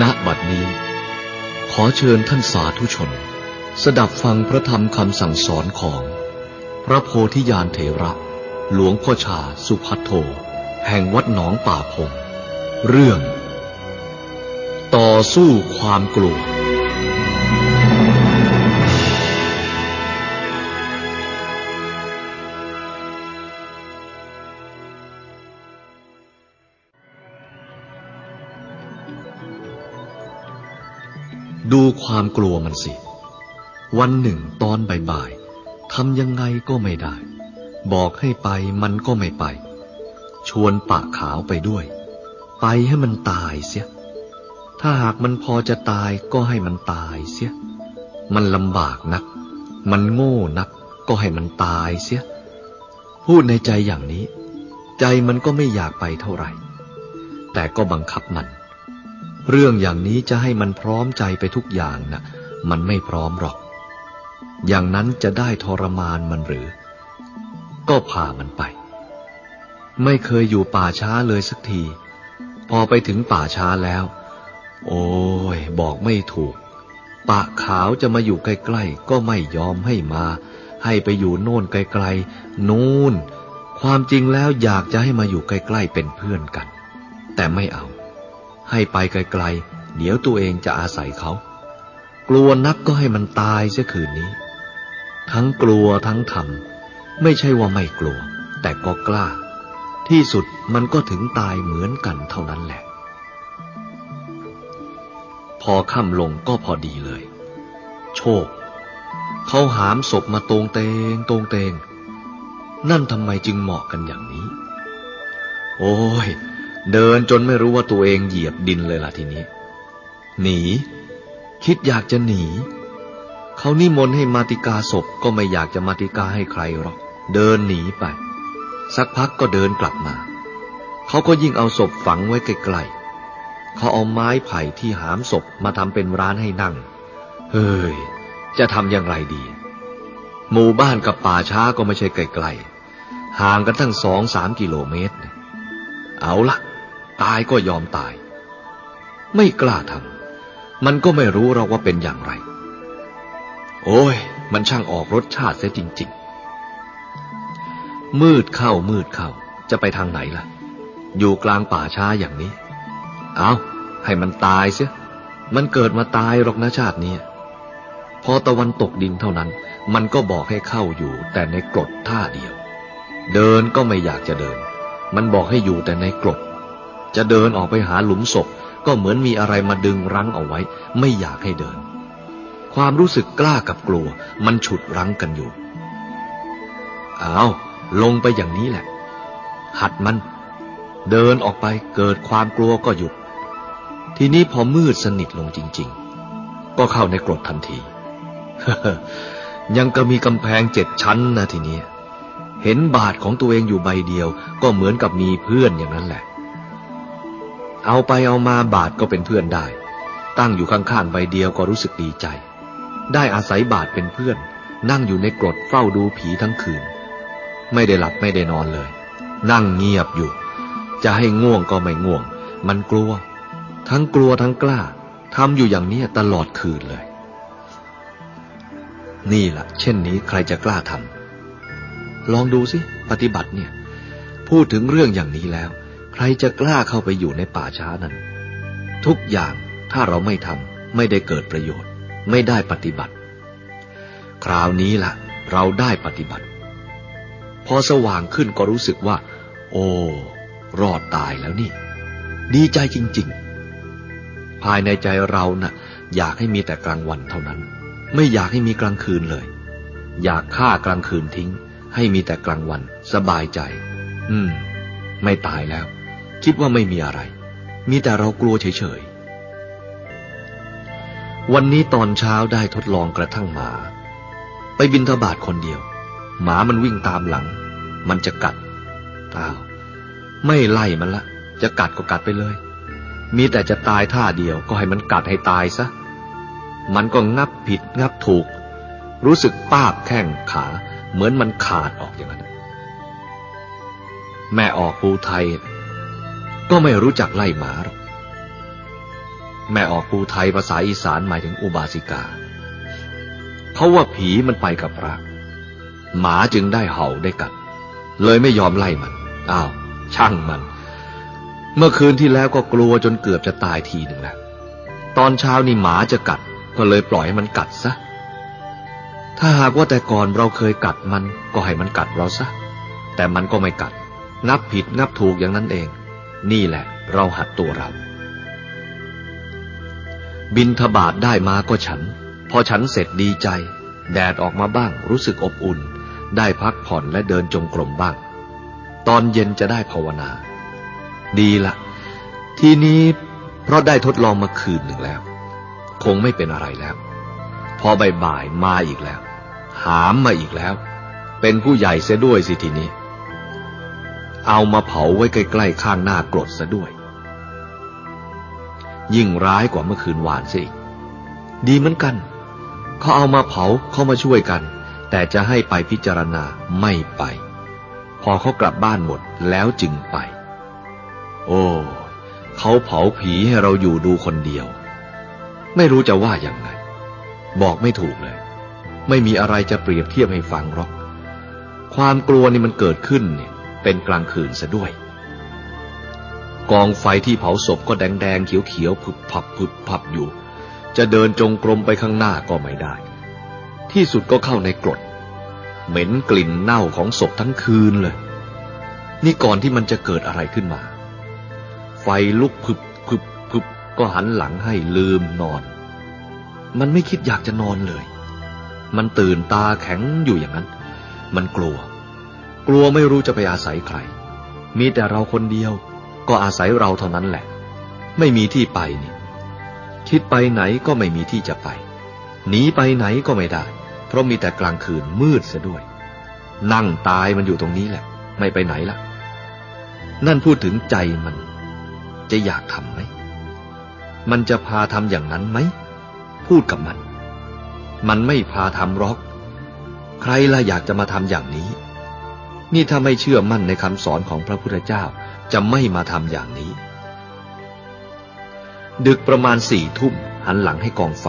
ณบัดนี้ ขอเชิญท่านสาธุชน สดับฟังพระธรรมคำสั่งสอนของ พระโพธิญาณเถระ หลวงพ่อชาสุพัทโท แห่งวัดหนองป่าพง เรื่อง ต่อสู้ความกลัว ดูความกลัวมันสิ วันหนึ่งตอนบ่ายๆทำยังไงก็ไม่ได้ บอกให้ไปมันก็ไม่ไป ชวนปะขาวไปด้วย ไปให้มันตายเสีย ถ้าหากมันพอจะตายก็ให้มันตายเสีย มันลำบากนัก มันโง่นัก ก็ให้มันตายเสีย พูดในใจอย่างนี้ ใจมันก็ไม่อยากไปเท่าไหร่ แต่ก็บังคับมัน เรื่องอย่างนี้จะให้มันพร้อมใจไปทุกอย่างนะ่ะ มันไม่พร้อมหรอก อย่างนั้นจะได้ทรมานมันหรือ ก็พามันไป ไม่เคยอยู่ป่าช้าเลยสักที พอไปถึงป่าช้าแล้ว โอ้ย บอกไม่ถูก ปะขาวจะมาอยู่ใกล้ๆ ก็ไม่ยอมให้มา ให้ไปอยู่โน่นไกลๆ นู่น ความจริงแล้วอยากจะให้มาอยู่ใกล้ๆ เป็นเพื่อนกัน แต่ไม่เอา ให้ไปไกลๆ เดี๋ยวตัวเองจะอาศัยเขา กลัวนักก็ให้มันตายเสียคืนนี้ ทั้งกลัวทั้งทำไม่ใช่ว่าไม่กลัว แต่ก็กล้า ที่สุดมันก็ถึงตายเหมือนกันเท่านั้นแหละ พอค่ำลงก็พอดีเลย โชค เขาหามศพมาตรงเตงตรงเตง นั่นทำไมจึงเหมาะกันอย่างนี้ โอ้ย เดินจนไม่รู้ว่าตัวเองเหยียบดินเลยล่ะทีนี้ หนี คิดอยากจะหนี เขานิมนต์ให้มาติกาศพก็ไม่อยากจะมาติกาให้ใครหรอก เดินหนีไป สักพักก็เดินกลับมา เขาก็ยิ่งเอาศพฝังไว้ไกลๆเขาเอาไม้ไผ่ที่หามศพมาทำเป็นร้านให้นั่ง เฮ้ย จะทำอย่างไรดี หมู่บ้านกับป่าช้าก็ไม่ใช่ไกลๆห่างกันตั้งสองสามกิโลเมตร เอาละ ตายก็ยอมตาย ไม่กล้าทำมันก็ไม่รู้เราว่าเป็นอย่างไร โอ้ย มันช่างออกรสชาติเสียจริง ๆ มืดเข้ามืดเข้าจะไปทางไหนล่ะ อยู่กลางป่าช้าอย่างนี้ เอาให้มันตายเสียมันเกิดมาตายหรอกนะชาตินี้พอตะวันตกดินเท่านั้น มันก็บอกให้เข้าอยู่แต่ในกรดท่าเดียว เดินก็ไม่อยากจะเดิน มันบอกให้อยู่แต่ในกรด จะเดินออกไปหาหลุมศพ ก็เหมือนมีอะไรมาดึงรั้งเอาไว้ ไม่อยากให้เดิน ความรู้สึกกล้ากับกลัว มันฉุดรั้งกันอยู่เอาลงไปอย่างนี้แหละ หัดมัน เดินออกไปเกิดความกลัวก็หยุด ทีนี้พอมืดสนิทลงจริง ๆ ก็เข้าในกรดทันที ยังก็มีกำแพงเจ็ดชั้นนะทีนี้เห็นบาทของตัวเองอยู่ใบเดียว ก็เหมือนกับมีเพื่อนอย่างนั้นแหละ เอาไปเอามาบาทก็เป็นเพื่อนได้ ตั้งอยู่ข้างๆใบเดียวก็รู้สึกดีใจ ได้อาศัยบาทเป็นเพื่อน นั่งอยู่ในกรดเฝ้าดูผีทั้งคืน ไม่ได้หลับไม่ได้นอนเลย นั่งเงียบอยู่ จะให้ง่วงก็ไม่ง่วง มันกลัว ทั้งกลัวทั้งกล้าทำอยู่อย่างนี้ตลอดคืนเลย นี่แหละเช่นนี้ใครจะกล้าทำลองดูสิ ปฏิบัติเนี่ย พูดถึงเรื่องอย่างนี้แล้ว ใครจะกล้าเข้าไปอยู่ในป่าช้านั้น ทุกอย่างถ้าเราไม่ทำไม่ได้เกิดประโยชน์ ไม่ได้ปฏิบัติ คราวนี้ล่ะ เราได้ปฏิบัติ พอสว่างขึ้นก็รู้สึกว่า โอ้รอดตายแล้วนี่ ดีใจจริง ๆ ภายในใจเรานะ่ะ อยากให้มีแต่กลางวันเท่านั้น ไม่อยากให้มีกลางคืนเลย อยากฆ่ากลางคืนทิ้ง ให้มีแต่กลางวัน สบายใจ อืม ไม่ตายแล้ว คิดว่าไม่มีอะไร มีแต่เรากลัวเฉยๆ วันนี้ตอนเช้าได้ทดลองกระทั่งหมา ไปบินทบาทคนเดียว หมามันวิ่งตามหลัง มันจะกัดอ้าวไม่ไล่มันละ จะกัดก็กัดไปเลย มีแต่จะตายท่าเดียวก็ให้มันกัดให้ตายซะ มันก็งับผิดงับถูก รู้สึกป้าบแข้งขาเหมือนมันขาดออกอย่างนั้น แม่ออกภูไทย ก็ไม่รู้จักไล่หมาหรอกแม่ออกปูไทยภาษาอีสานหมายถึงอุบาสิกา เขาว่าผีมันไปกับพระหมาจึงได้เห่าได้กัด เลยไม่ยอมไล่มัน อ้าว ช่างมัน เมื่อคืนที่แล้วก็กลัวจนเกือบจะตายทีหนึ่งแล้วตอนเช้านี่หมาจะกัด ก็เลยปล่อยให้มันกัดซะ ถ้าหากว่าแต่ก่อนเราเคยกัดมัน ก็ให้มันกัดเราซะ แต่มันก็ไม่กัด นับผิดนับถูกอย่างนั้นเอง นี่แหละ เราหัดตัวเรา บินทบาทได้มาก็ฉัน พอฉันเสร็จดีใจ แดดออกมาบ้างรู้สึกอบอุ่น ได้พักผ่อนและเดินจงกรมบ้าง ตอนเย็นจะได้ภาวนา ดีละ ทีนี้เพราะได้ทดลองมาคืนหนึ่งแล้ว คงไม่เป็นอะไรแล้ว พอบ่ายๆมาอีกแล้ว หามมาอีกแล้ว เป็นผู้ใหญ่เสียด้วยสิทีนี้ เอามาเผาไว้ใกล้ๆข้างหน้ากรดซะด้วย ยิ่งร้ายกว่าเมื่อคืนหวานสิดีเหมือนกัน เขาเอามาเผาเขามาช่วยกัน แต่จะให้ไปพิจารณาไม่ไป พอเขากลับบ้านหมดแล้วจึงไป โอ้เขาเผาผีให้เราอยู่ดูคนเดียว ไม่รู้จะว่าอย่างไง บอกไม่ถูกเลย ไม่มีอะไรจะเปรียบเทียบให้ฟังหรอก ความกลัวนี่มันเกิดขึ้นเนี่ย เป็นกลางคืนซะด้วย กองไฟที่เผาศพก็แดงแดงเขียวเขียวผึบผับผึบผับอยู่ จะเดินจงกรมไปข้างหน้าก็ไม่ได้ ที่สุดก็เข้าในกรด เหม็นกลิ่นเน่าของศพทั้งคืนเลย นี่ก่อนที่มันจะเกิดอะไรขึ้นมา ไฟลุกผึบผึบผึบก็หันหลังให้ลืมนอน มันไม่คิดอยากจะนอนเลย มันตื่นตาแข็งอยู่อย่างนั้น มันกลัว กลัวไม่รู้จะไปอาศัยใคร มีแต่เราคนเดียว ก็อาศัยเราเท่านั้นแหละ ไม่มีที่ไปนี่ คิดไปไหนก็ไม่มีที่จะไป หนีไปไหนก็ไม่ได้ เพราะมีแต่กลางคืนมืดซะด้วย นั่งตายมันอยู่ตรงนี้แหละ ไม่ไปไหนละ นั่นพูดถึงใจมัน จะอยากทำไหม มันจะพาทำอย่างนั้นไหม พูดกับมัน มันไม่พาทำหรอก ใครล่ะอยากจะมาทำอย่างนี้ นี่ถ้าไม่เชื่อมั่นในคำสอนของพระพุทธเจ้าจะไม่มาทำอย่างนี้ ดึกประมาณสี่ทุ่มหันหลังให้กองไฟ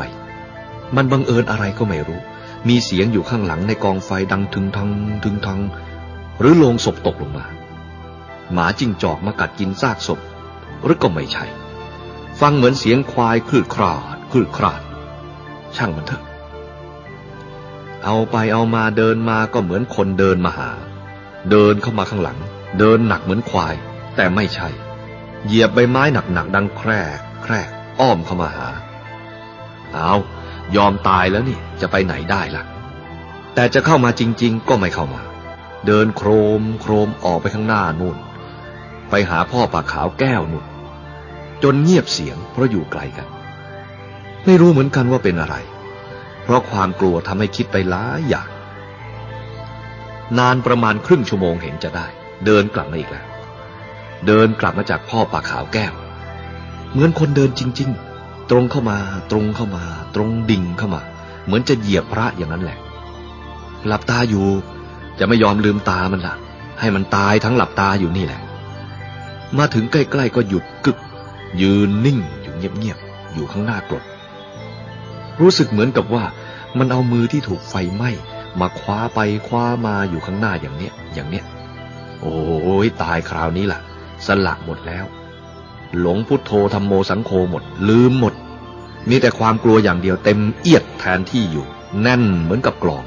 มันบังเอิญอะไรก็ไม่รู้ มีเสียงอยู่ข้างหลังในกองไฟดังถึงทังถึงทัง หรือโลงศพตกลงมา หมาจิ้งจอกมากัดกินซากศพ หรือก็ไม่ใช่ ฟังเหมือนเสียงควายคลืดคราดคลืดคราด ช่างมันเถอะเอาไปเอามาเดินมาก็เหมือนคนเดินมาหา เดินเข้ามาข้างหลัง เดินหนักเหมือนควาย แต่ไม่ใช่ เหยียบใบไม้หนักๆดังแคร่แคร่อ้อมเข้ามาหา เอายอมตายแล้วนี่จะไปไหนได้ล่ะ แต่จะเข้ามาจริง ๆ ก็ไม่เข้ามา เดินโครมโครมออกไปข้างหน้านู่น ไปหาพ่อปากขาวแก้วนุ่น จนเงียบเสียงเพราะอยู่ไกลกัน ไม่รู้เหมือนกันว่าเป็นอะไร เพราะความกลัวทำให้คิดไปหลายอย่าง นานประมาณครึ่งชั่วโมงเห็นจะได้ เดินกลับมาอีกแล้ว เดินกลับมาจากพ่อป่าขาวแก้ว เหมือนคนเดินจริง ๆ ตรงเข้ามา ตรงเข้ามา ตรงดิ่งเข้ามา เหมือนจะเหยียบพระอย่างนั้นแหละ หลับตาอยู่ จะไม่ยอมลืมตามันล่ะ ให้มันตายทั้งหลับตาอยู่นี่แหละ มาถึงใกล้ๆก็หยุดกึก ยืนนิ่งอยู่เงียบๆอยู่ข้างหน้ากรดรู้สึกเหมือนกับว่ามันเอามือที่ถูกไฟไหม้ มาคว้าไปคว้ามาอยู่ข้างหน้าอย่างเนี้ย อย่างเนี้ย โอ้ยตายคราวนี้ล่ะ สลักหมดแล้ว หลงพุทโธธรรมโมสังโฆหมด ลืมหมด มีแต่ความกลัวอย่างเดียวเต็มเอียดแทนที่อยู่ แน่นเหมือนกับกล่อง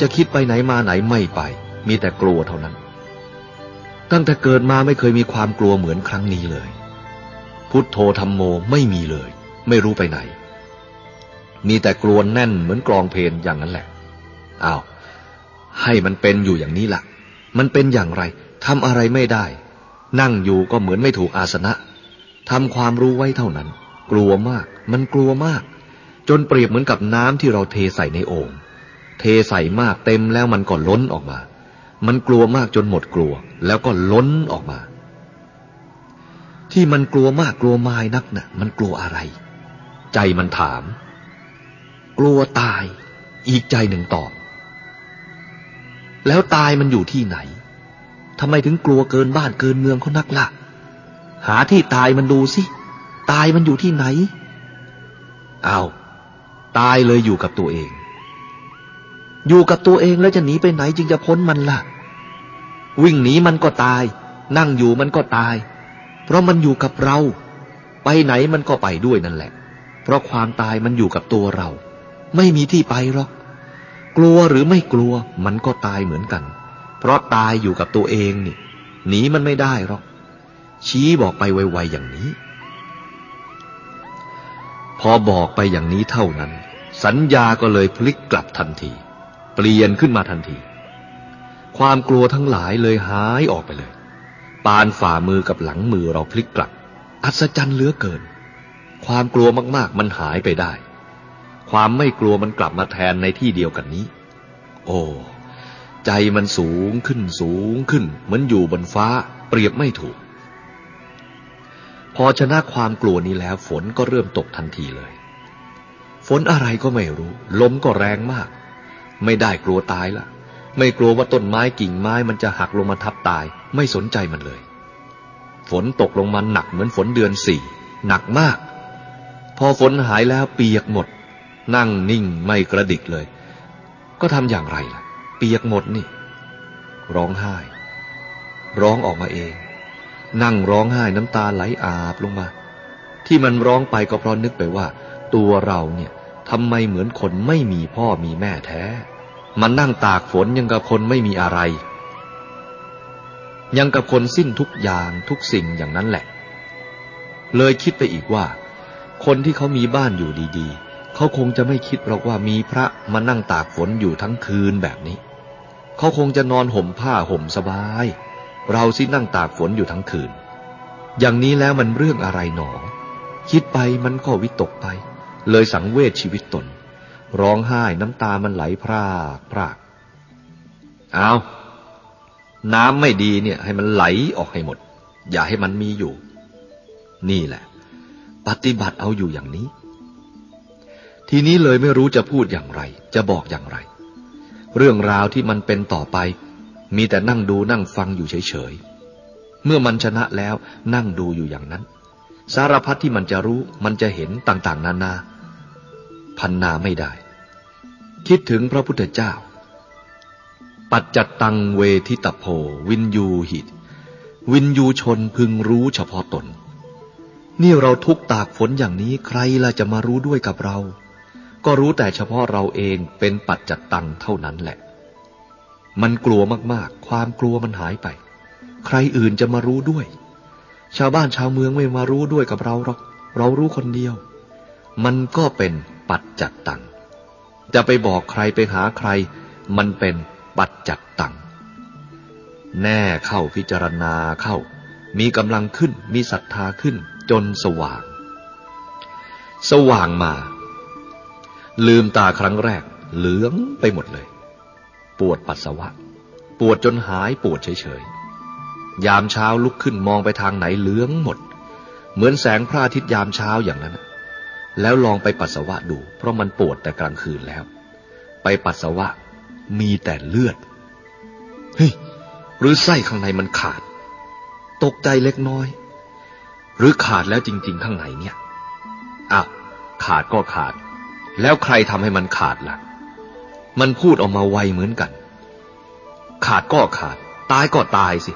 จะคิดไปไหนมาไหนไม่ไป มีแต่กลัวเท่านั้น ตั้งแต่เกิดมาไม่เคยมีความกลัวเหมือนครั้งนี้เลย พุทโธธรรมโมไม่มีเลย ไม่รู้ไปไหน มีแต่กลัวแน่นเหมือนกรองเพลนอย่างนั้นแหละ อ้าวให้มันเป็นอยู่อย่างนี้ละ่ะ มันเป็นอย่างไรทำอะไรไม่ได้ นั่งอยู่ก็เหมือนไม่ถูกอาสนะทำความรู้ไว้เท่านั้น กลัวมาก มันกลัวมาก จนเปรียบเหมือนกับน้ำที่เราเทใส่ในโอ่งเทใส่มากเต็มแล้วมันก็ล้นออกมา มันกลัวมากจนหมดกลัว แล้วก็ล้นออกมา ที่มันกลัวมากกลัวมายนักนะ่ะ มันกลัวอะไร ใจมันถาม กลัวตาย อีกใจหนึ่งตอบ แล้วตายมันอยู่ที่ไหนทำไมถึงกลัวเกินบ้านเกินเมืองเขานักละ่ะ หาที่ตายมันดูสิ ตายมันอยู่ที่ไหน เอาตายเลยอยู่กับตัวเอง อยู่กับตัวเองแล้วจะหนีไปไหนจึงจะพ้นมันล่ะ วิ่งหนีมันก็ตาย นั่งอยู่มันก็ตาย เพราะมันอยู่กับเรา ไปไหนมันก็ไปด้วยนั่นแหละ เพราะความตายมันอยู่กับตัวเรา ไม่มีที่ไปหรอก กลัวหรือไม่กลัวมันก็ตายเหมือนกัน เพราะตายอยู่กับตัวเองนี่หนีมันไม่ได้หรอก ชี้บอกไปไวๆอย่างนี้ พอบอกไปอย่างนี้เท่านั้น สัญญาก็เลยพลิกกลับทันที เปลี่ยนขึ้นมาทันที ความกลัวทั้งหลายเลยหายออกไปเลย ปานฝ่ามือกับหลังมือเราพลิกกลับ อัศจรรย์เหลือเกิน ความกลัวมากๆมันหายไปได้ ความไม่กลัวมันกลับมาแทนในที่เดียวกันนี้ โอ้ ใจมันสูงขึ้นสูงขึ้น เหมือนอยู่บนฟ้า เปรียบไม่ถูก พอชนะความกลัวนี้แล้ว ฝนก็เริ่มตกทันทีเลย ฝนอะไรก็ไม่รู้ ลมก็แรงมาก ไม่ได้กลัวตายละไม่กลัวว่าต้นไม้กิ่งไม้มันจะหักลงมาทับตาย ไม่สนใจมันเลย ฝนตกลงมาหนักเหมือนฝนเดือนสี่หนักมาก พอฝนหายแล้วเปียกหมด นั่งนิ่งไม่กระดิกเลย ก็ทำอย่างไรล่ะ เปียกหมดนี่ ร้องไห้ ร้องออกมาเอง นั่งร้องไห้น้ำตาไหลอาบลงมา ที่มันร้องไปก็เพราะนึกไปว่า ตัวเราเนี่ยทำไมเหมือนคนไม่มีพ่อมีแม่แท้ มันนั่งตากฝนยังกับคนไม่มีอะไร ยังกับคนสิ้นทุกอย่างทุกสิ่งอย่างนั้นแหละ เลยคิดไปอีกว่า คนที่เขามีบ้านอยู่ดีๆ เขาคงจะไม่คิดหรอกว่ามีพระมานั่งตากฝนอยู่ทั้งคืนแบบนี้ เขาคงจะนอนห่มผ้าห่มสบาย เราสินั่งตากฝนอยู่ทั้งคืน อย่างนี้แล้วมันเรื่องอะไรหนอ คิดไปมันก็วิตกไป เลยสังเวชชีวิตตน ร้องไห้น้ำตามันไหลพรากพราก เอาน้ำไม่ดีเนี่ย ให้มันไหลออกให้หมด อย่าให้มันมีอยู่ นี่แหละ ปฏิบัติเอาอยู่อย่างนี้ ทีนี้เลยไม่รู้จะพูดอย่างไร จะบอกอย่างไร เรื่องราวที่มันเป็นต่อไป มีแต่นั่งดูนั่งฟังอยู่เฉยๆ เมื่อมันชนะแล้วนั่งดูอยู่อย่างนั้น สารพัดที่มันจะรู้มันจะเห็นต่างๆ นานา พันนาไม่ได้ คิดถึงพระพุทธเจ้า ปัจจัตตังเวทิตโพวินยูหิต วินยูชนพึงรู้เฉพาะตนนี่เราทุกตากฝนอย่างนี้ใครล่ะจะมารู้ด้วยกับเรา ก็รู้แต่เฉพาะเราเองเป็นปัจจัตตังเท่านั้นแหละ มันกลัวมากๆ ความกลัวมันหายไป ใครอื่นจะมารู้ด้วย ชาวบ้านชาวเมืองไม่มารู้ด้วยกับเราหรอก เรารู้คนเดียว มันก็เป็นปัจจัตตัง จะไปบอกใครไปหาใคร มันเป็นปัจจัตตัง แน่เข้าพิจารณาเข้า มีกำลังขึ้น มีศรัทธาขึ้นจนสว่าง สว่างมา ลืมตาครั้งแรก เหลืองไปหมดเลย ปวดปัสสาวะ ปวดจนหายปวดเฉยๆ ยามเช้าลุกขึ้นมองไปทางไหนเหลืองหมด เหมือนแสงพระอาทิตย์ยามเช้าอย่างนั้น แล้วลองไปปัสสาวะดู เพราะมันปวดแต่กลางคืนแล้ว ไปปัสสาวะมีแต่เลือด เฮ้ย หรือไส้ข้างในมันขาด ตกใจเล็กน้อย หรือขาดแล้วจริง ๆ ข้างในเนี่ยอ้าวขาดก็ขาด แล้วใครทำให้มันขาดล่ะ มันพูดออกมาไวเหมือนกัน ขาดก็ขาด ตายก็ตายสิ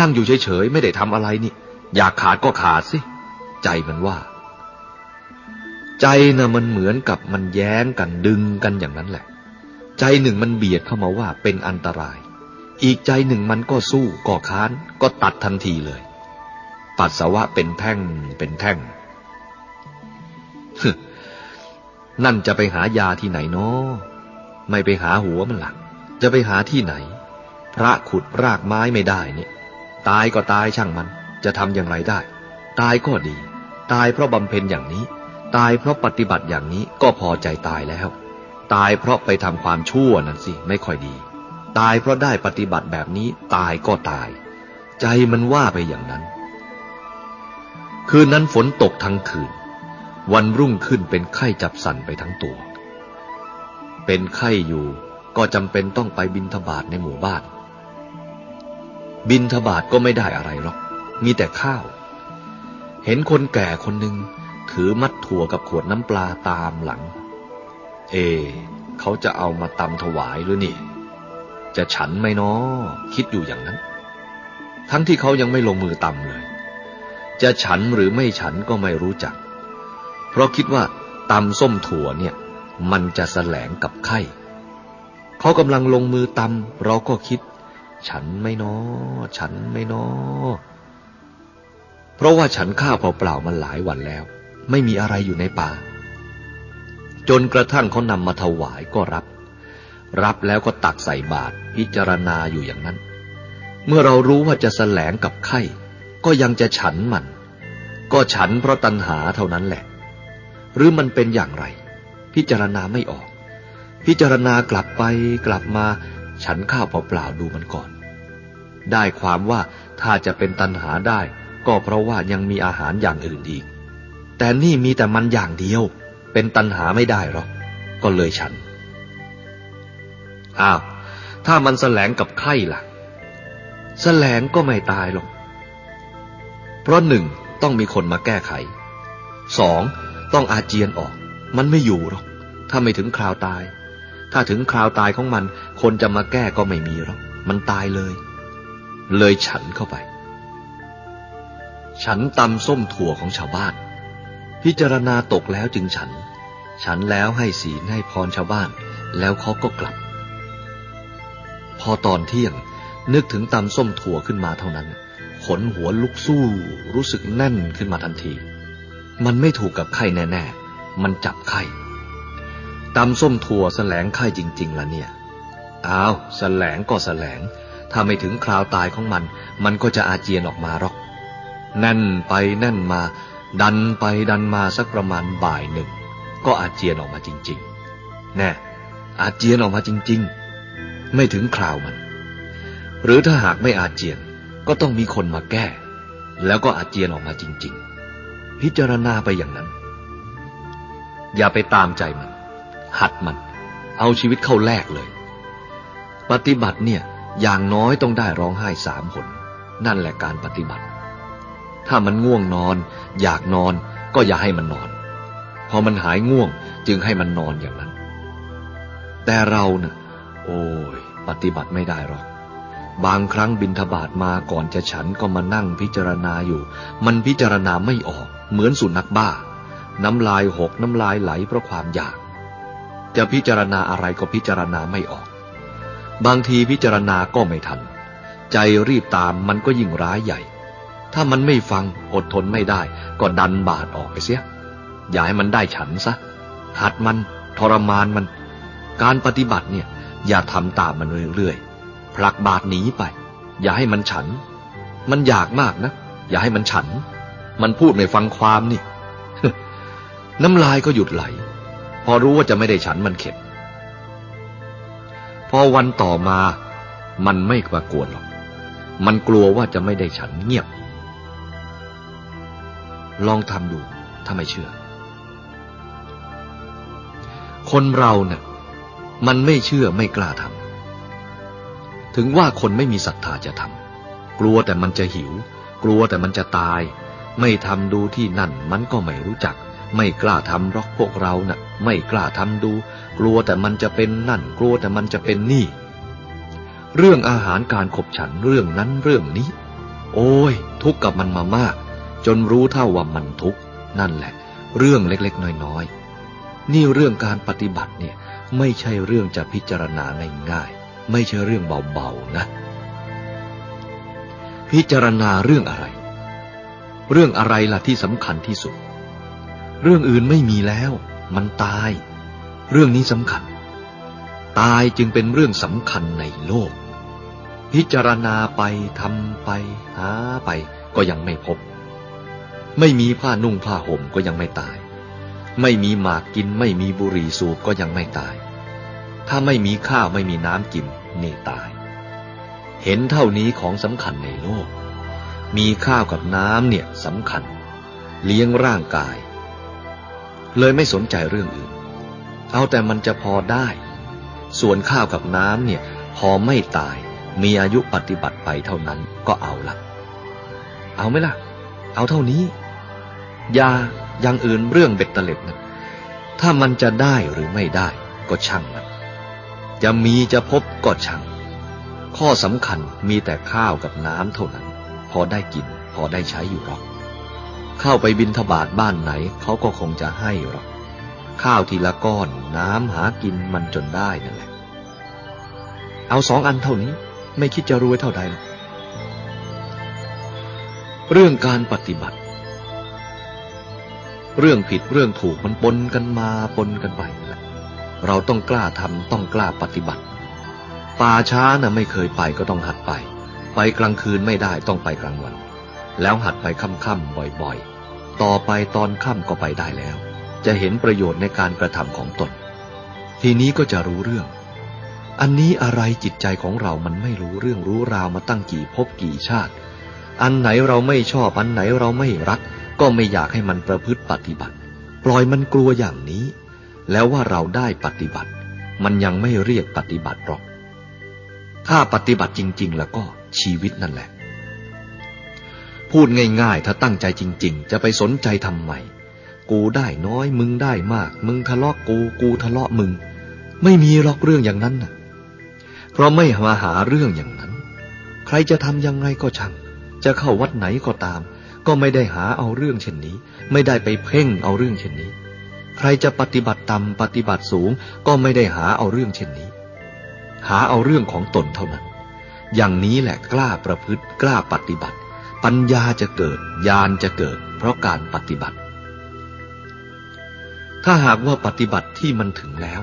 นั่งอยู่เฉยๆ ไม่ได้ทำอะไรนี่ อยากขาดก็ขาดสิ ใจมันว่า ใจนะ่ะมันเหมือนกับมันแย้งกันดึงกันอย่างนั้นแหละ ใจหนึ่งมันเบียดเข้ามาว่าเป็นอันตราย อีกใจหนึ่งมันก็สู้ก็ค้านก็ตัดทันทีเลย ปัสสาวะเป็นแท่งเป็นแท่ง นั่นจะไปหายาที่ไหนนาะไม่ไปหาหัวมันหลัก จะไปหาที่ไหน พระขุดรากไม้ไม่ได้เนี่ย ตายก็ตายช่างมัน จะทำอย่างไรได้ ตายก็ดี ตายเพราะบำเพ็ญอย่างนี้ ตายเพราะปฏิบัติอย่างนี้ก็พอใจตายแล้ว ตายเพราะไปทำความชั่วนั่นสิไม่ค่อยดี ตายเพราะได้ปฏิบัติแบบนี้ตายก็ตาย ใจมันว่าไปอย่างนั้น คืนนั้นฝนตกทั้งคืน วันรุ่งขึ้นเป็นไข้จับสั่นไปทั้งตัว เป็นไข้อยู่ก็จำเป็นต้องไปบินทบาทในหมู่บ้าน บินทบาทก็ไม่ได้อะไรหรอก มีแต่ข้าว เห็นคนแก่คนหนึ่งถือมัดถั่วกับขวดน้ำปลาตามหลัง เอ เขาจะเอามาตำถวายหรือนี่ จะฉันไหมนาะคิดอยู่อย่างนั้น ทั้งที่เขายังไม่ลงมือตำเลย จะฉันหรือไม่ฉันก็ไม่รู้จัก เพราะคิดว่าตำส้มถั่วเนี่ย มันจะแสลงกับไข้เขากำลังลงมือตำเราก็คิด ฉันไม่นอ ฉันไม่นอ เพราะว่าฉันข้าวเปล่าๆมันหลายวันแล้ว ไม่มีอะไรอยู่ในป่า จนกระทั่งเขานำมาถวายก็รับ รับแล้วก็ตักใส่บาตรพิจารณาอยู่อย่างนั้น เมื่อเรารู้ว่าจะแสลงกับไข้ก็ยังจะฉันมัน ก็ฉันเพราะตัณหาเท่านั้นแหละ หรือมันเป็นอย่างไร พิจารณาไม่ออก พิจารณากลับไปกลับมา ฉันข้าวเปล่าๆดูมันก่อน ได้ความว่าถ้าจะเป็นตัณหาได้ ก็เพราะว่ายังมีอาหารอย่างอื่นอีก แต่นี่มีแต่มันอย่างเดียว เป็นตัณหาไม่ได้หรอกก็เลยฉันอ้าวถ้ามันแสลงกับไข้ล่ะ แสลงก็ไม่ตายหรอก เพราะหนึ่งต้องมีคนมาแก้ไขสอง ต้องอาเจียนออก มันไม่อยู่หรอก ถ้าไม่ถึงคราวตาย ถ้าถึงคราวตายของมัน คนจะมาแก้ก็ไม่มีหรอก มันตายเลย เลยฉันเข้าไป ฉันตำส้มถั่วของชาวบ้าน พิจารณาตกแล้วจึงฉัน ฉันแล้วให้ศีลให้พรชาวบ้าน แล้วเขาก็กลับ พอตอนเที่ยงนึกถึงตำส้มถั่วขึ้นมาเท่านั้น ขนหัวลุกสู้รู้สึกแน่นขึ้นมาทันที มันไม่ถูกกับไข้แน่ๆ มันจับไข้ตำส้มถั่วแสลงไข้จริง ๆละเนี่ย อ้าวแสลงก็แสลง ถ้าไม่ถึงคราวตายของมัน มันก็จะอาเจียนออกมาหรอกแน่นไปแน่นมา ดันไปดันมาสักประมาณบ่ายหนึ่ง ก็อาเจียนออกมาจริง ๆ แน่อาเจียนออกมาจริง ๆ ไม่ถึงคราวมัน หรือถ้าหากไม่อาเจียนก็ต้องมีคนมาแก้ แล้วก็อาเจียนออกมาจริง ๆ พิจารณาไปอย่างนั้น อย่าไปตามใจมัน หัดมัน เอาชีวิตเข้าแลกเลย ปฏิบัติเนี่ย อย่างน้อยต้องได้ร้องไห้สามหนนั่นแหละการปฏิบัติ ถ้ามันง่วงนอน อยากนอนก็อย่าให้มันนอน พอมันหายง่วงจึงให้มันนอนอย่างนั้น แต่เราเนะ่ะ โอ้ย ปฏิบัติไม่ได้หรอก บางครั้งบินทบาทมาก่อนจะฉันก็มานั่งพิจารณาอยู่ มันพิจารณาไม่ออก เหมือนสุนัขบ้า น้ำลายหกน้ำลายไหลเพราะความอยาก จะพิจารณาอะไรก็พิจารณาไม่ออก บางทีพิจารณาก็ไม่ทัน ใจรีบตามมันก็ยิ่งร้ายใหญ่ ถ้ามันไม่ฟังอดทนไม่ได้ ก็ดันบาดออกไปเสีย อย่าให้มันได้ฉันซะหัดมันทรมานมัน การปฏิบัติเนี่ยอย่าทำตามมันเรื่อยๆผลักบาดหนีไป อย่าให้มันฉัน มันอยากมากนะ อย่าให้มันฉัน มันพูดไม่ฟังความนี่ น้ำลายก็หยุดไหล พอรู้ว่าจะไม่ได้ฉันมันเข็ด พอวันต่อมามันไม่มากวนหรอก มันกลัวว่าจะไม่ได้ฉันเงียบ ลองทำดูถ้าไม่เชื่อ คนเราเนะ่ะ มันไม่เชื่อไม่กล้าทำถึงว่าคนไม่มีศรัทธาจะทำกลัวแต่มันจะหิว กลัวแต่มันจะตาย ไม่ทำดูที่นั่นมันก็ไม่รู้จัก ไม่กล้าทำหรอกพวกเรานะ่ะ ไม่กล้าทำดู กลัวแต่มันจะเป็นนั่น กลัวแต่มันจะเป็นนี่ เรื่องอาหารการขบฉันเรื่องนั้นเรื่องนี้ โอ้ย ทุกข์กับมันมามาก จนรู้เท่าว่ามันทุกข์นั่นแหละ เรื่องเล็กๆน้อยๆนี่เรื่องการปฏิบัติเนี่ยไม่ใช่เรื่องจะพิจารณาง่ายๆไม่ใช่เรื่องเบาๆนะ พิจารณาเรื่องอะไร เรื่องอะไรล่ะที่สำคัญที่สุด เรื่องอื่นไม่มีแล้ว มันตาย เรื่องนี้สำคัญ ตายจึงเป็นเรื่องสำคัญในโลก พิจารณาไปทำไป หาไป ก็ยังไม่พบ ไม่มีผ้านุ่งผ้าห่มก็ยังไม่ตาย ไม่มีหมากกิน ไม่มีบุหรี่สูบก็ยังไม่ตาย ถ้าไม่มีข้าวไม่มีน้ำกินนี่ตาย เห็นเท่านี้ของสำคัญในโลก มีข้าวกับน้ำเนี่ยสำคัญ เลี้ยงร่างกาย เลยไม่สนใจเรื่องอื่น เอาแต่มันจะพอได้ ส่วนข้าวกับน้ำเนี่ยพอไม่ตาย มีอายุปฏิบัติไปเท่านั้นก็เอาละเอาไหมล่ะ เอาเท่านี้ ยาอย่างอื่นเรื่องเบ็ดเตล็ดนะถ้ามันจะได้หรือไม่ได้ก็ช่างมัน จะมีจะพบก็ช่าง ข้อสำคัญมีแต่ข้าวกับน้ำเท่านั้น อได้กิน พอได้ใช้อยู่หรอก เข้าไปบินทบาทบ้านไหนเขาก็คงจะให้หรอก ข้าวทีละก้อนน้ำหากินมันจนได้นั่นแหละ เอาสองอันเท่านี้ไม่คิดจะรวยเท่าใดหรอก เรื่องการปฏิบัติ เรื่องผิดเรื่องถูกมันปนกันมาปนกันไปนี่แหละ เราต้องกล้าทำต้องกล้าปฏิบัติ ป่าช้านะ่ะไม่เคยไปก็ต้องหัดไป ไปกลางคืนไม่ได้ต้องไปกลางวัน แล้วหัดไปค่ำๆบ่อยๆ ต่อไปตอนค่ำก็ไปได้แล้ว จะเห็นประโยชน์ในการกระทำของตน ทีนี้ก็จะรู้เรื่อง อันนี้อะไรจิตใจของเรามันไม่รู้เรื่องรู้ราวมาตั้งกี่ภพกี่ชาติ อันไหนเราไม่ชอบอันไหนเราไม่รัก ก็ไม่อยากให้มันประพฤติปฏิบัติ ปล่อยมันกลัวอย่างนี้ แล้วว่าเราได้ปฏิบัติ มันยังไม่เรียกปฏิบัติหรอก ถ้าปฏิบัติจริง ๆ แล้วก็ ชีวิตนั่นแหละ พูดง่ายๆ ถ้าตั้งใจจริง ๆ จะไปสนใจทำไม กูได้น้อย มึงได้มาก มึงทะเลาะกู กูทะเลาะมึง ไม่มีหรอกเรื่องอย่างนั้นนะเพราะไม่มาหาเรื่องอย่างนั้น ใครจะทำยังไงก็ช่าง จะเข้าวัดไหนก็ตาม ก็ไม่ได้หาเอาเรื่องเช่นนี้ ไม่ได้ไปเพ่งเอาเรื่องเช่นนี้ ใครจะปฏิบัติต่ำปฏิบัติสูง ก็ไม่ได้หาเอาเรื่องเช่นนี้ หาเอาเรื่องของตนเท่านั้น อย่างนี้แหละกล้าประพฤติกล้าปฏิบัติ ปัญญาจะเกิดญาณจะเกิด เพราะการปฏิบัติ ถ้าหากว่าปฏิบัติที่มันถึงแล้ว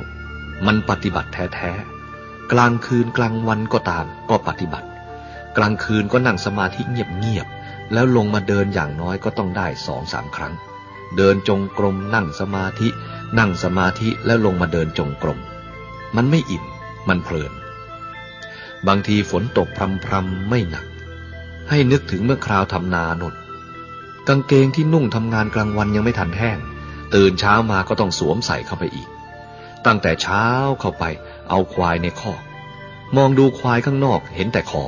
มันปฏิบัติแท้ๆกลางคืนกลางวันก็ตามก็ปฏิบัติ กลางคืนก็นั่งสมาธิเงียบๆแล้วลงมาเดินอย่างน้อยก็ต้องได้สองสามครั้ง เดินจงกรมนั่งสมาธิ นั่งสมาธิแล้วลงมาเดินจงกรมมันไม่อิ่มมันเพลิน บางทีฝนตกพรำพรำไม่หนัก ให้นึกถึงเมื่อคราวทำนาหนดกางเกงที่นุ่งทำงานกลางวันยังไม่ทันแห้ง ตื่นเช้ามาก็ต้องสวมใส่เข้าไปอีก ตั้งแต่เช้าเข้าไป เอาควายในคอก มองดูควายข้างนอกเห็นแต่คอ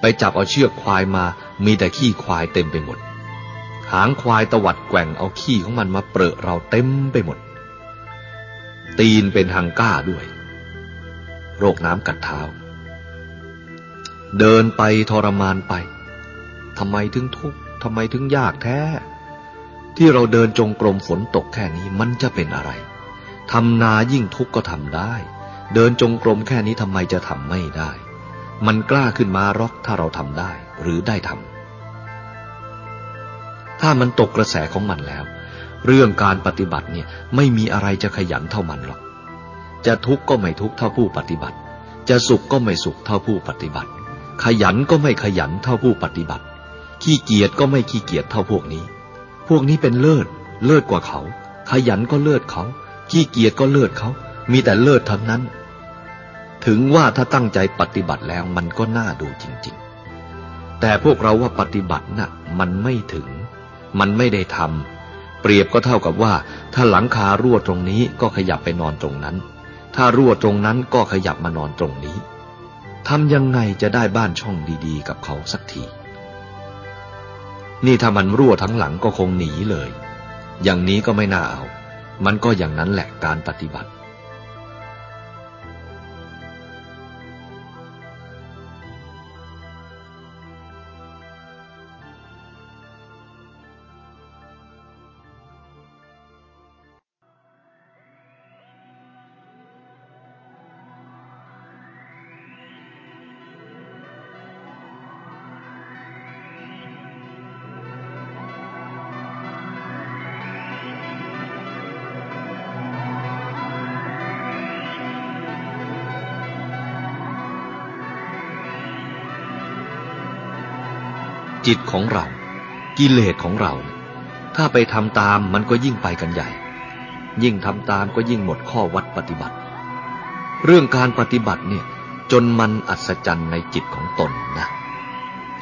ไปจับเอาเชือกควายมา มีแต่ขี้ควายเต็มไปหมด หางควายตวัดแกว่งเอาขี้ของมันมาเปรอะเราเต็มไปหมด ตีนเป็นหังก้าด้วย โรคน้ำกัดเท้า เดินไปทรมานไปทำไมถึงทุกข์ทำไมถึงยากแท้ ที่เราเดินจงกรมฝนตกแค่นี้มันจะเป็นอะไรทำนายิ่งทุกข์ก็ทำได้ เดินจงกรมแค่นี้ทำไมจะทำไม่ได้ มันกล้าขึ้นมารอกถ้าเราทำได้หรือได้ทำถ้ามันตกกระแสของมันแล้ว เรื่องการปฏิบัติเนี่ยไม่มีอะไรจะขยันเท่ามันหรอก จะทุกข์ก็ไม่ทุกข์เท่าผู้ปฏิบัติ จะสุขก็ไม่สุขเท่าผู้ปฏิบัติ ขยันก็ไม่ขยันเท่าผู้ปฏิบัติ ขี้เกียจก็ไม่ขี้เกียจเท่าพวกนี้ พวกนี้เป็นเลิศ เลิศกว่าเขา ขยันก็เลิศเขา ขี้เกียจก็เลิศเขา มีแต่เลิศทั้งนั้น ถึงว่าถ้าตั้งใจปฏิบัติแล้วมันก็น่าดูจริง ๆ แต่พวกเราว่าปฏิบัตินะ่ะ มันไม่ถึง มันไม่ได้ทำเปรียบก็เท่ากับว่า ถ้าหลังคารั่วตรงนี้ก็ขยับไปนอนตรงนั้น ถ้ารั่วตรงนั้นก็ขยับมานอนตรงนี้ ทำยังไงจะได้บ้านช่องดีๆ กับเขาสักที นี่ถ้ามันรั่วทั้งหลังก็คงหนีเลย อย่างนี้ก็ไม่น่าเอา มันก็อย่างนั้นแหละการปฏิบัติ จิตของเรา กิเลสของเรา ถ้าไปทำตามมันก็ยิ่งไปกันใหญ่ ยิ่งทำตามก็ยิ่งหมดข้อวัดปฏิบัติ เรื่องการปฏิบัติเนี่ย จนมันอัศจรรย์ในจิตของตนนะ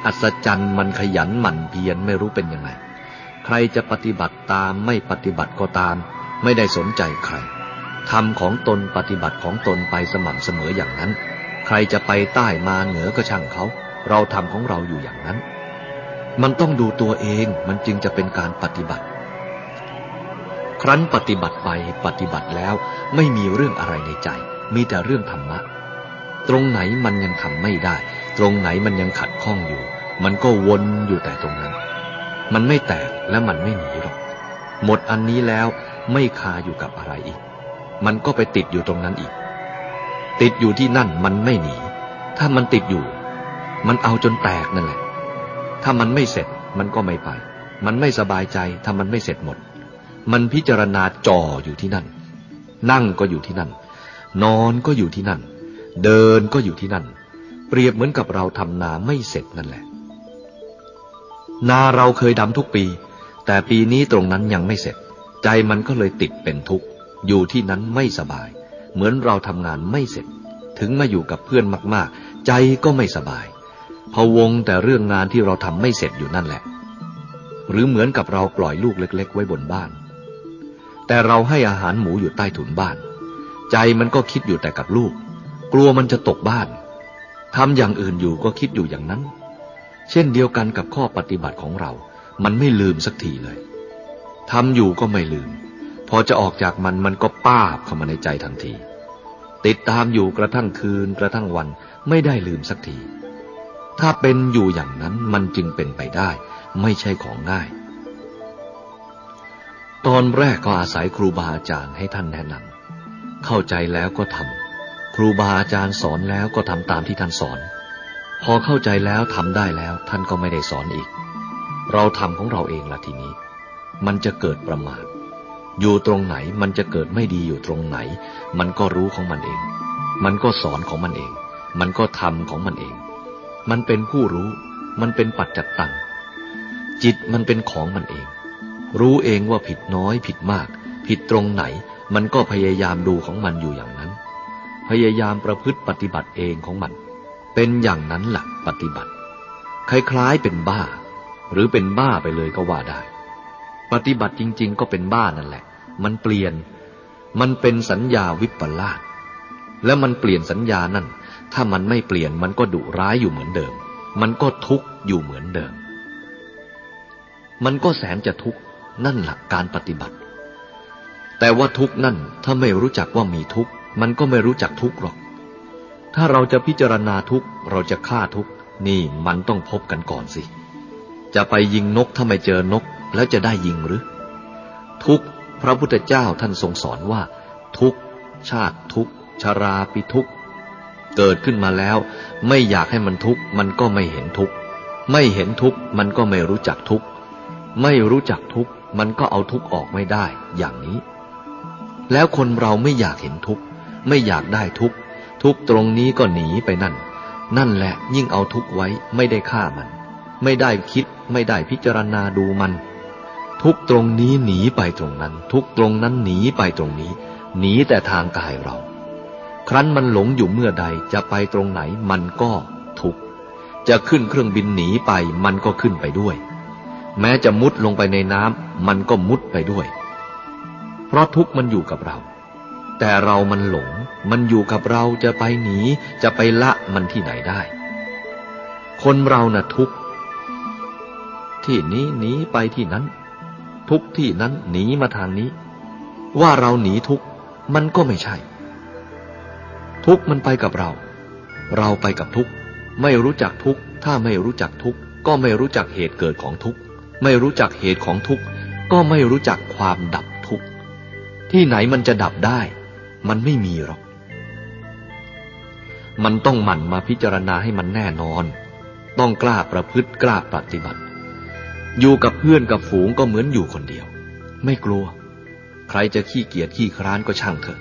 อัศจรรย์มันขยันหมั่นเพียรไม่รู้เป็นยังไง ใครจะปฏิบัติตามไม่ปฏิบัติก็ตาม ไม่ได้สนใจใครทำของตนปฏิบัติของตนไปสม่ำเสมออย่างนั้น ใครจะไปใต้มาเหนือก็ช่างเขา เราทำของเราอยู่อย่างนั้น มันต้องดูตัวเองมันจึงจะเป็นการปฏิบัติ ครั้นปฏิบัติไปปฏิบัติแล้วไม่มีเรื่องอะไรในใจ มีแต่เรื่องธรรมะ ตรงไหนมันยังทำไม่ได้ ตรงไหนมันยังขัดข้องอยู่ มันก็วนอยู่แต่ตรงนั้น มันไม่แตกและมันไม่หนีหรอก หมดอันนี้แล้วไม่คาอยู่กับอะไรอีก มันก็ไปติดอยู่ตรงนั้นอีก ติดอยู่ที่นั่นมันไม่หนี ถ้ามันติดอยู่ มันเอาจนแตกนั่นแหละ ถ้ามันไม่เสร็จมันก็ไม่ไป มันไม่สบายใจถ้ามันไม่เสร็จหมด มันพิจารณาจ่ออยู่ที่นั่น นั่งก็อยู่ที่นั่น นอนก็อยู่ที่นั่น เดินก็อยู่ที่นั่น เปรียบเหมือนกับเราทำนาไม่เสร็จนั่นแหละ นาเราเคยดำทุกปี แต่ปีนี้ตรงนั้นยังไม่เสร็จ ใจมันก็เลยติดเป็นทุกข์ อยู่ที่นั้นไม่สบาย เหมือนเราทำงานไม่เสร็จ ถึงมาอยู่กับเพื่อนมาก ๆ ใจก็ไม่สบาย พวงแต่เรื่องงานที่เราทำไม่เสร็จอยู่นั่นแหละ หรือเหมือนกับเราปล่อยลูกเล็ก ๆ ไว้บนบ้าน แต่เราให้อาหารหมูอยู่ใต้ถุนบ้าน ใจมันก็คิดอยู่แต่กับลูก กลัวมันจะตกบ้านทำอย่างอื่นอยู่ก็คิดอยู่อย่างนั้น เช่นเดียวกันกับข้อปฏิบัติของเรา มันไม่ลืมสักทีเลยทำอยู่ก็ไม่ลืม พอจะออกจากมันมันก็ป้าบเข้ามาในใจทันที ติดตามอยู่กระทั่งคืนกระทั่งวันไม่ได้ลืมสักที ถ้าเป็นอยู่อย่างนั้นมันจึงเป็นไปได้ ไม่ใช่ของง่าย ตอนแรกก็อาศัยครูบาอาจารย์ให้ท่านแนะนำเข้าใจแล้วก็ทำครูบาอาจารย์สอนแล้วก็ทำตามที่ท่านสอน พอเข้าใจแล้วทำได้แล้วท่านก็ไม่ได้สอนอีก เราทำของเราเองละทีนี้ มันจะเกิดประมาทอยู่ตรงไหนมันจะเกิดไม่ดีอยู่ตรงไหน มันก็รู้ของมันเอง มันก็สอนของมันเอง มันก็ทำของมันเอง มันเป็นผู้รู้ มันเป็นปัจจัตตัง จิตมันเป็นของมันเอง รู้เองว่าผิดน้อยผิดมาก ผิดตรงไหน มันก็พยายามดูของมันอยู่อย่างนั้น พยายามประพฤติปฏิบัติเองของมัน เป็นอย่างนั้นหลักปฏิบัติ คล้ายๆเป็นบ้า หรือเป็นบ้าไปเลยก็ว่าได้ ปฏิบัติจริง ๆ ก็เป็นบ้านั่นแหละ มันเปลี่ยน มันเป็นสัญญาวิปลาสและมันเปลี่ยนสัญญานั่น ถ้ามันไม่เปลี่ยนมันก็ดุร้ายอยู่เหมือนเดิม มันก็ทุกข์อยู่เหมือนเดิม มันก็แสนจะทุกข์นั่นหลักการปฏิบัติ แต่ว่าทุกข์นั่นถ้าไม่รู้จักว่ามีทุกข์มันก็ไม่รู้จักทุกข์หรอก ถ้าเราจะพิจารณาทุกข์เราจะฆ่าทุกข์นี่มันต้องพบกันก่อนสิ จะไปยิงนกถ้าไม่เจอนกแล้วจะได้ยิงหรือ ทุกข์พระพุทธเจ้าท่านทรงสอนว่า ทุกข์ชาติทุกข์ชาราปิทุกข์ เกิดขึ้นมาแล้ว ไม่อยากให้มันทุกข์มันก็ไม่เห็นทุกข์ไม่เห็นทุกข์มันก็ไม่รู้จักทุกข์ไม่รู้จักทุกข์มันก็เอาทุกข์ออกไม่ได้อย่างนี้ แล้วคนเราไม่อยากเห็นทุกข์ไม่อยากได้ทุกข์ทุกตรงนี้ก็หนีไปนั่น นั่นแหละยิ่งเอาทุกข์ไว้ไม่ได้ฆ่ามัน ไม่ได้คิดไม่ได้พิจารณาดูมัน ทุกตรงนี้หนีไปตรงนั้น ทุกตรงนั้นหนีไปตรงนี้ หนีแต่ทางกายเรา ครั้นมันหลงอยู่เมื่อใดจะไปตรงไหนมันก็ทุกข์ จะขึ้นเครื่องบินหนีไปมันก็ขึ้นไปด้วย แม้จะมุดลงไปในน้ำมันก็มุดไปด้วย เพราะทุกข์มันอยู่กับเรา แต่เรามันหลง มันอยู่กับเราจะไปหนี จะไปละมันที่ไหนได้ คนเรานะ่ะทุกข์ ที่นี้หนีไปที่นั้น ทุกที่นั้นหนีมาทางนี้ ว่าเราหนีทุกข์มันก็ไม่ใช่ ทุกมันไปกับเรา เราไปกับทุกไม่รู้จักทุกถ้าไม่รู้จักทุกก็ไม่รู้จักเหตุเกิดของทุกไม่รู้จักเหตุของทุกก็ไม่รู้จักความดับทุกที่ไหนมันจะดับได้ มันไม่มีหรอก มันต้องหมั่นมาพิจารณาให้มันแน่นอน ต้องกล้าประพฤติกล้าปฏิบัติ อยู่กับเพื่อนกับฝูงก็เหมือนอยู่คนเดียว ไม่กลัว ใครจะขี้เกียจขี้คร้านก็ช่างเถอะ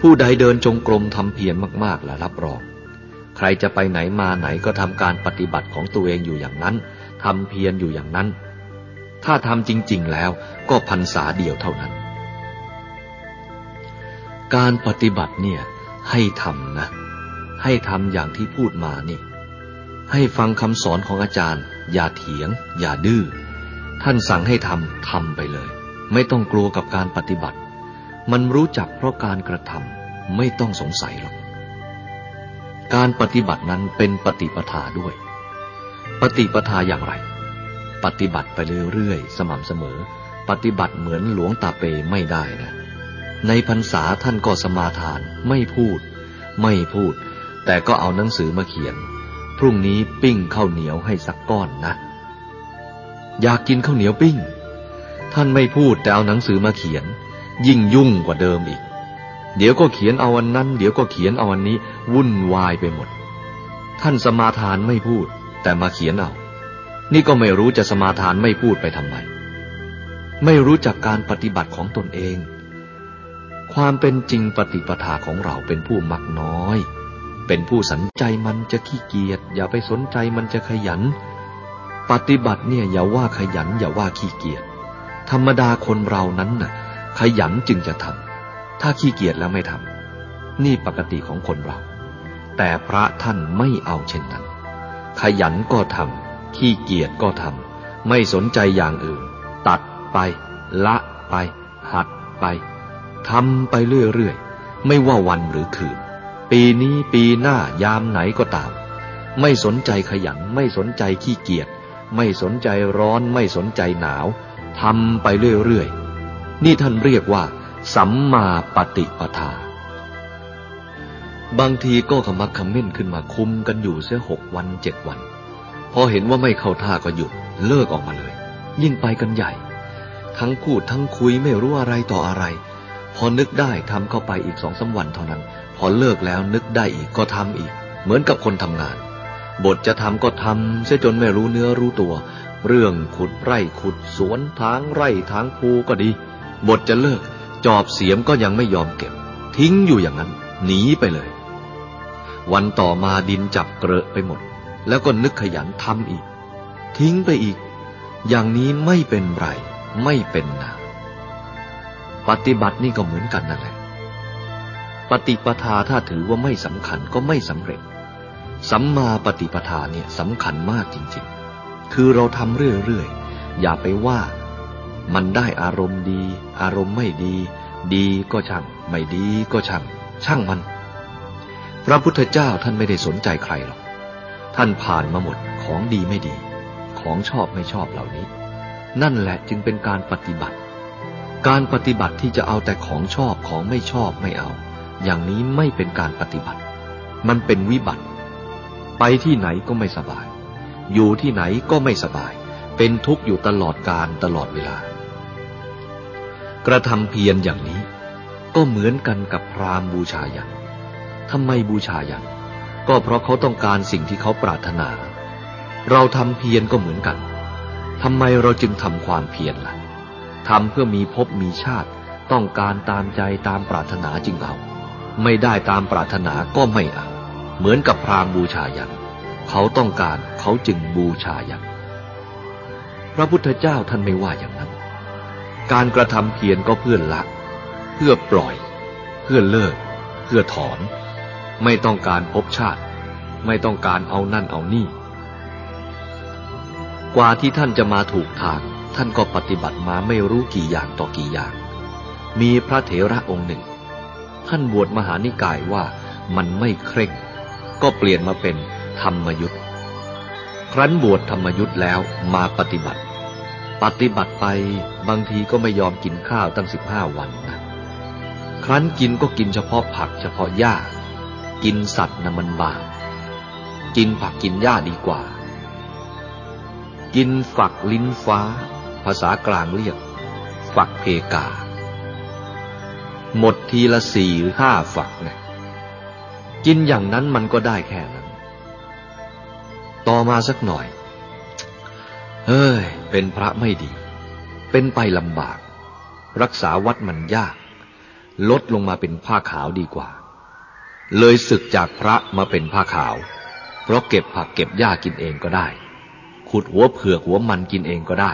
ผู้ใดเดินจงกรมทำเพียรมากๆและรับรอง ใครจะไปไหนมาไหนก็ทำการปฏิบัติของตัวเองอยู่อย่างนั้นทำเพียรอยู่อย่างนั้น ถ้าทำจริง ๆ แล้วก็พรรษาเดียวเท่านั้น การปฏิบัติเนี่ยให้ทำนะ ให้ทำอย่างที่พูดมานี่ ให้ฟังคำสอนของอาจารย์ อย่าเถียง อย่าดื้อ ท่านสั่งให้ทำทำไปเลย ไม่ต้องกลัวกับการปฏิบัติ มันรู้จักเพราะการกระทำไม่ต้องสงสัยหรอก การปฏิบัตินั้นเป็นปฏิปทาด้วย ปฏิปทาอย่างไร ปฏิบัติไปเรื่อยๆ สม่ำเสมอปปฏิบัติเหมือนหลวงตาเปไม่ได้นะ ในพรรษาท่านก็สมาทานไม่พูด ไม่พูด แต่ก็เอาหนังสือมาเขียน พรุ่งนี้ปิ้งข้าวเหนียวให้สักก้อนนะ อยากกินข้าวเหนียวปิ้ง ท่านไม่พูดแต่เอาหนังสือมาเขียน ยิ่งยุ่งกว่าเดิมอีก เดี๋ยวก็เขียนเอาวันนั้น เดี๋ยวก็เขียนเอาวันนี้ วุ่นวายไปหมด ท่านสมาทานไม่พูด แต่มาเขียนเอา นี่ก็ไม่รู้จะสมาทานไม่พูดไปทำไม ไม่รู้จักการปฏิบัติของตนเอง ความเป็นจริงปฏิปทาของเราเป็นผู้มักน้อย เป็นผู้สนใจมันจะขี้เกียจอย่าไปสนใจมันจะขยัน ปฏิบัติเนี่ยอย่าว่าขยันอย่าว่าขี้เกียจธรรมดาคนเรานั้นน่ะ ขยันจึงจะทำถ้าขี้เกียจแล้วไม่ทำนี่ปกติของคนเรา แต่พระท่านไม่เอาเช่นนั้น ขยันก็ทำขี้เกียจก็ทำไม่สนใจอย่างอื่น ตัดไป ละไป หัดไปทำไปเรื่อยๆ ไม่ว่าวันหรือคืน ปีนี้ปีหน้ายามไหนก็ตาม ไม่สนใจขยัน ไม่สนใจขี้เกียจ ไม่สนใจร้อน ไม่สนใจหนาวทำไปเรื่อยๆ นี่ท่านเรียกว่า สัมมาปฏิปทา บางทีก็ขมักขม้นขึ้นมาคุมกันอยู่เสียหกวันเจ็ดวัน พอเห็นว่าไม่เข้าท่าก็หยุดเลิกออกมาเลย ยิ่งไปกันใหญ่ ทั้งพูดทั้งคุยไม่รู้อะไรต่ออะไร พอนึกได้ทำเข้าไปอีกสองสาวันเท่านั้น พอเลิกแล้วนึกได้อีกก็ทำอีก เหมือนกับคนทำงาน บทจะทำก็ทำเสียจนไม่รู้เนื้อรู้ตัวเรื่องขุดไร่ขุดสวนทางไร่ทางภูก็ดี บทจะเลิก จอบเสียมก็ยังไม่ยอมเก็บ ทิ้งอยู่อย่างนั้น หนีไปเลย วันต่อมาดินจับเกลอะไปหมด แล้วก็นึกขยันทำอีก ทิ้งไปอีก อย่างนี้ไม่เป็นไร ไม่เป็นนาปฏิบัตินี่ก็เหมือนกันนั่นแหละ ปฏิปทาถ้าถือว่าไม่สำคัญก็ไม่สำเร็จ สัมมาปฏิปทาเนี่ยสำคัญมากจริง ๆ คือเราทำเรื่อยๆ อย่าไปว่า มันได้อารมณ์ดี อารมณ์ไม่ดี ดีก็ช่าง ไม่ดีก็ช่าง ช่างมัน พระพุทธเจ้าท่านไม่ได้สนใจใครหรอก ท่านผ่านมาหมดของดีไม่ดี ของชอบไม่ชอบเหล่านี้ นั่นแหละจึงเป็นการปฏิบัติ การปฏิบัติที่จะเอาแต่ของชอบของไม่ชอบไม่เอา อย่างนี้ไม่เป็นการปฏิบัติ มันเป็นวิบัติ ไปที่ไหนก็ไม่สบาย อยู่ที่ไหนก็ไม่สบาย เป็นทุกข์อยู่ตลอดการตลอดเวลา กระทำเพียรอย่างนี้ ก็เหมือนกันกับพรามบูชายันทำไมบูชายันก็เพราะเขาต้องการสิ่งที่เขาปรารถนา เราทำเพียรก็เหมือนกันทำไมเราจึงทำความเพียรละ่ะทำเพื่อมีภพมีชาติ ต้องการตามใจตามปรารถนาจึงเอา ไม่ได้ตามปรารถนาก็ไม่เอา เหมือนกับพรามบูชายันเขาต้องการเขาจึงบูชายันพระพุทธเจ้าท่านไม่ว่าอย่างนั้น การกระทำเพียรก็เพื่อละ เพื่อปล่อย เพื่อเลิก เพื่อถอน ไม่ต้องการภพชาติ ไม่ต้องการเอานั่นเอานี่ กว่าที่ท่านจะมาถูกทาง ท่านก็ปฏิบัติมาไม่รู้กี่อย่างต่อกี่อย่าง มีพระเถระองค์หนึ่ง ท่านบวชมหานิกายว่ามันไม่เคร่ง ก็เปลี่ยนมาเป็นธรรมยุทธ์ครั้นบวชธรรมยุทธ์แล้วมาปฏิบัติ ปฏิบัติไปบางทีก็ไม่ยอมกินข้าวตั้งสิบห้าวันนะครั้นกินก็กินเฉพาะผักเฉพาะหญ้า กินสัตว์นะมันบาปกินผักกินหญ้าดีกว่า กินฝักลิ้นฟ้า ภาษากลางเรียก ฝักเพกา หมดทีละสี่หรือห้าฝักนี่ยกินอย่างนั้นมันก็ได้แค่นั้น ต่อมาสักหน่อย เฮ้ย เป็นพระไม่ดี เป็นไปลำบาก รักษาวัดมันยาก ลดลงมาเป็นผ้าขาวดีกว่า เลยศึกจากพระมาเป็นผ้าขาว เพราะเก็บผักเก็บหญ้ากินเองก็ได้ ขุดหัวเผือกหัวมันกินเองก็ได้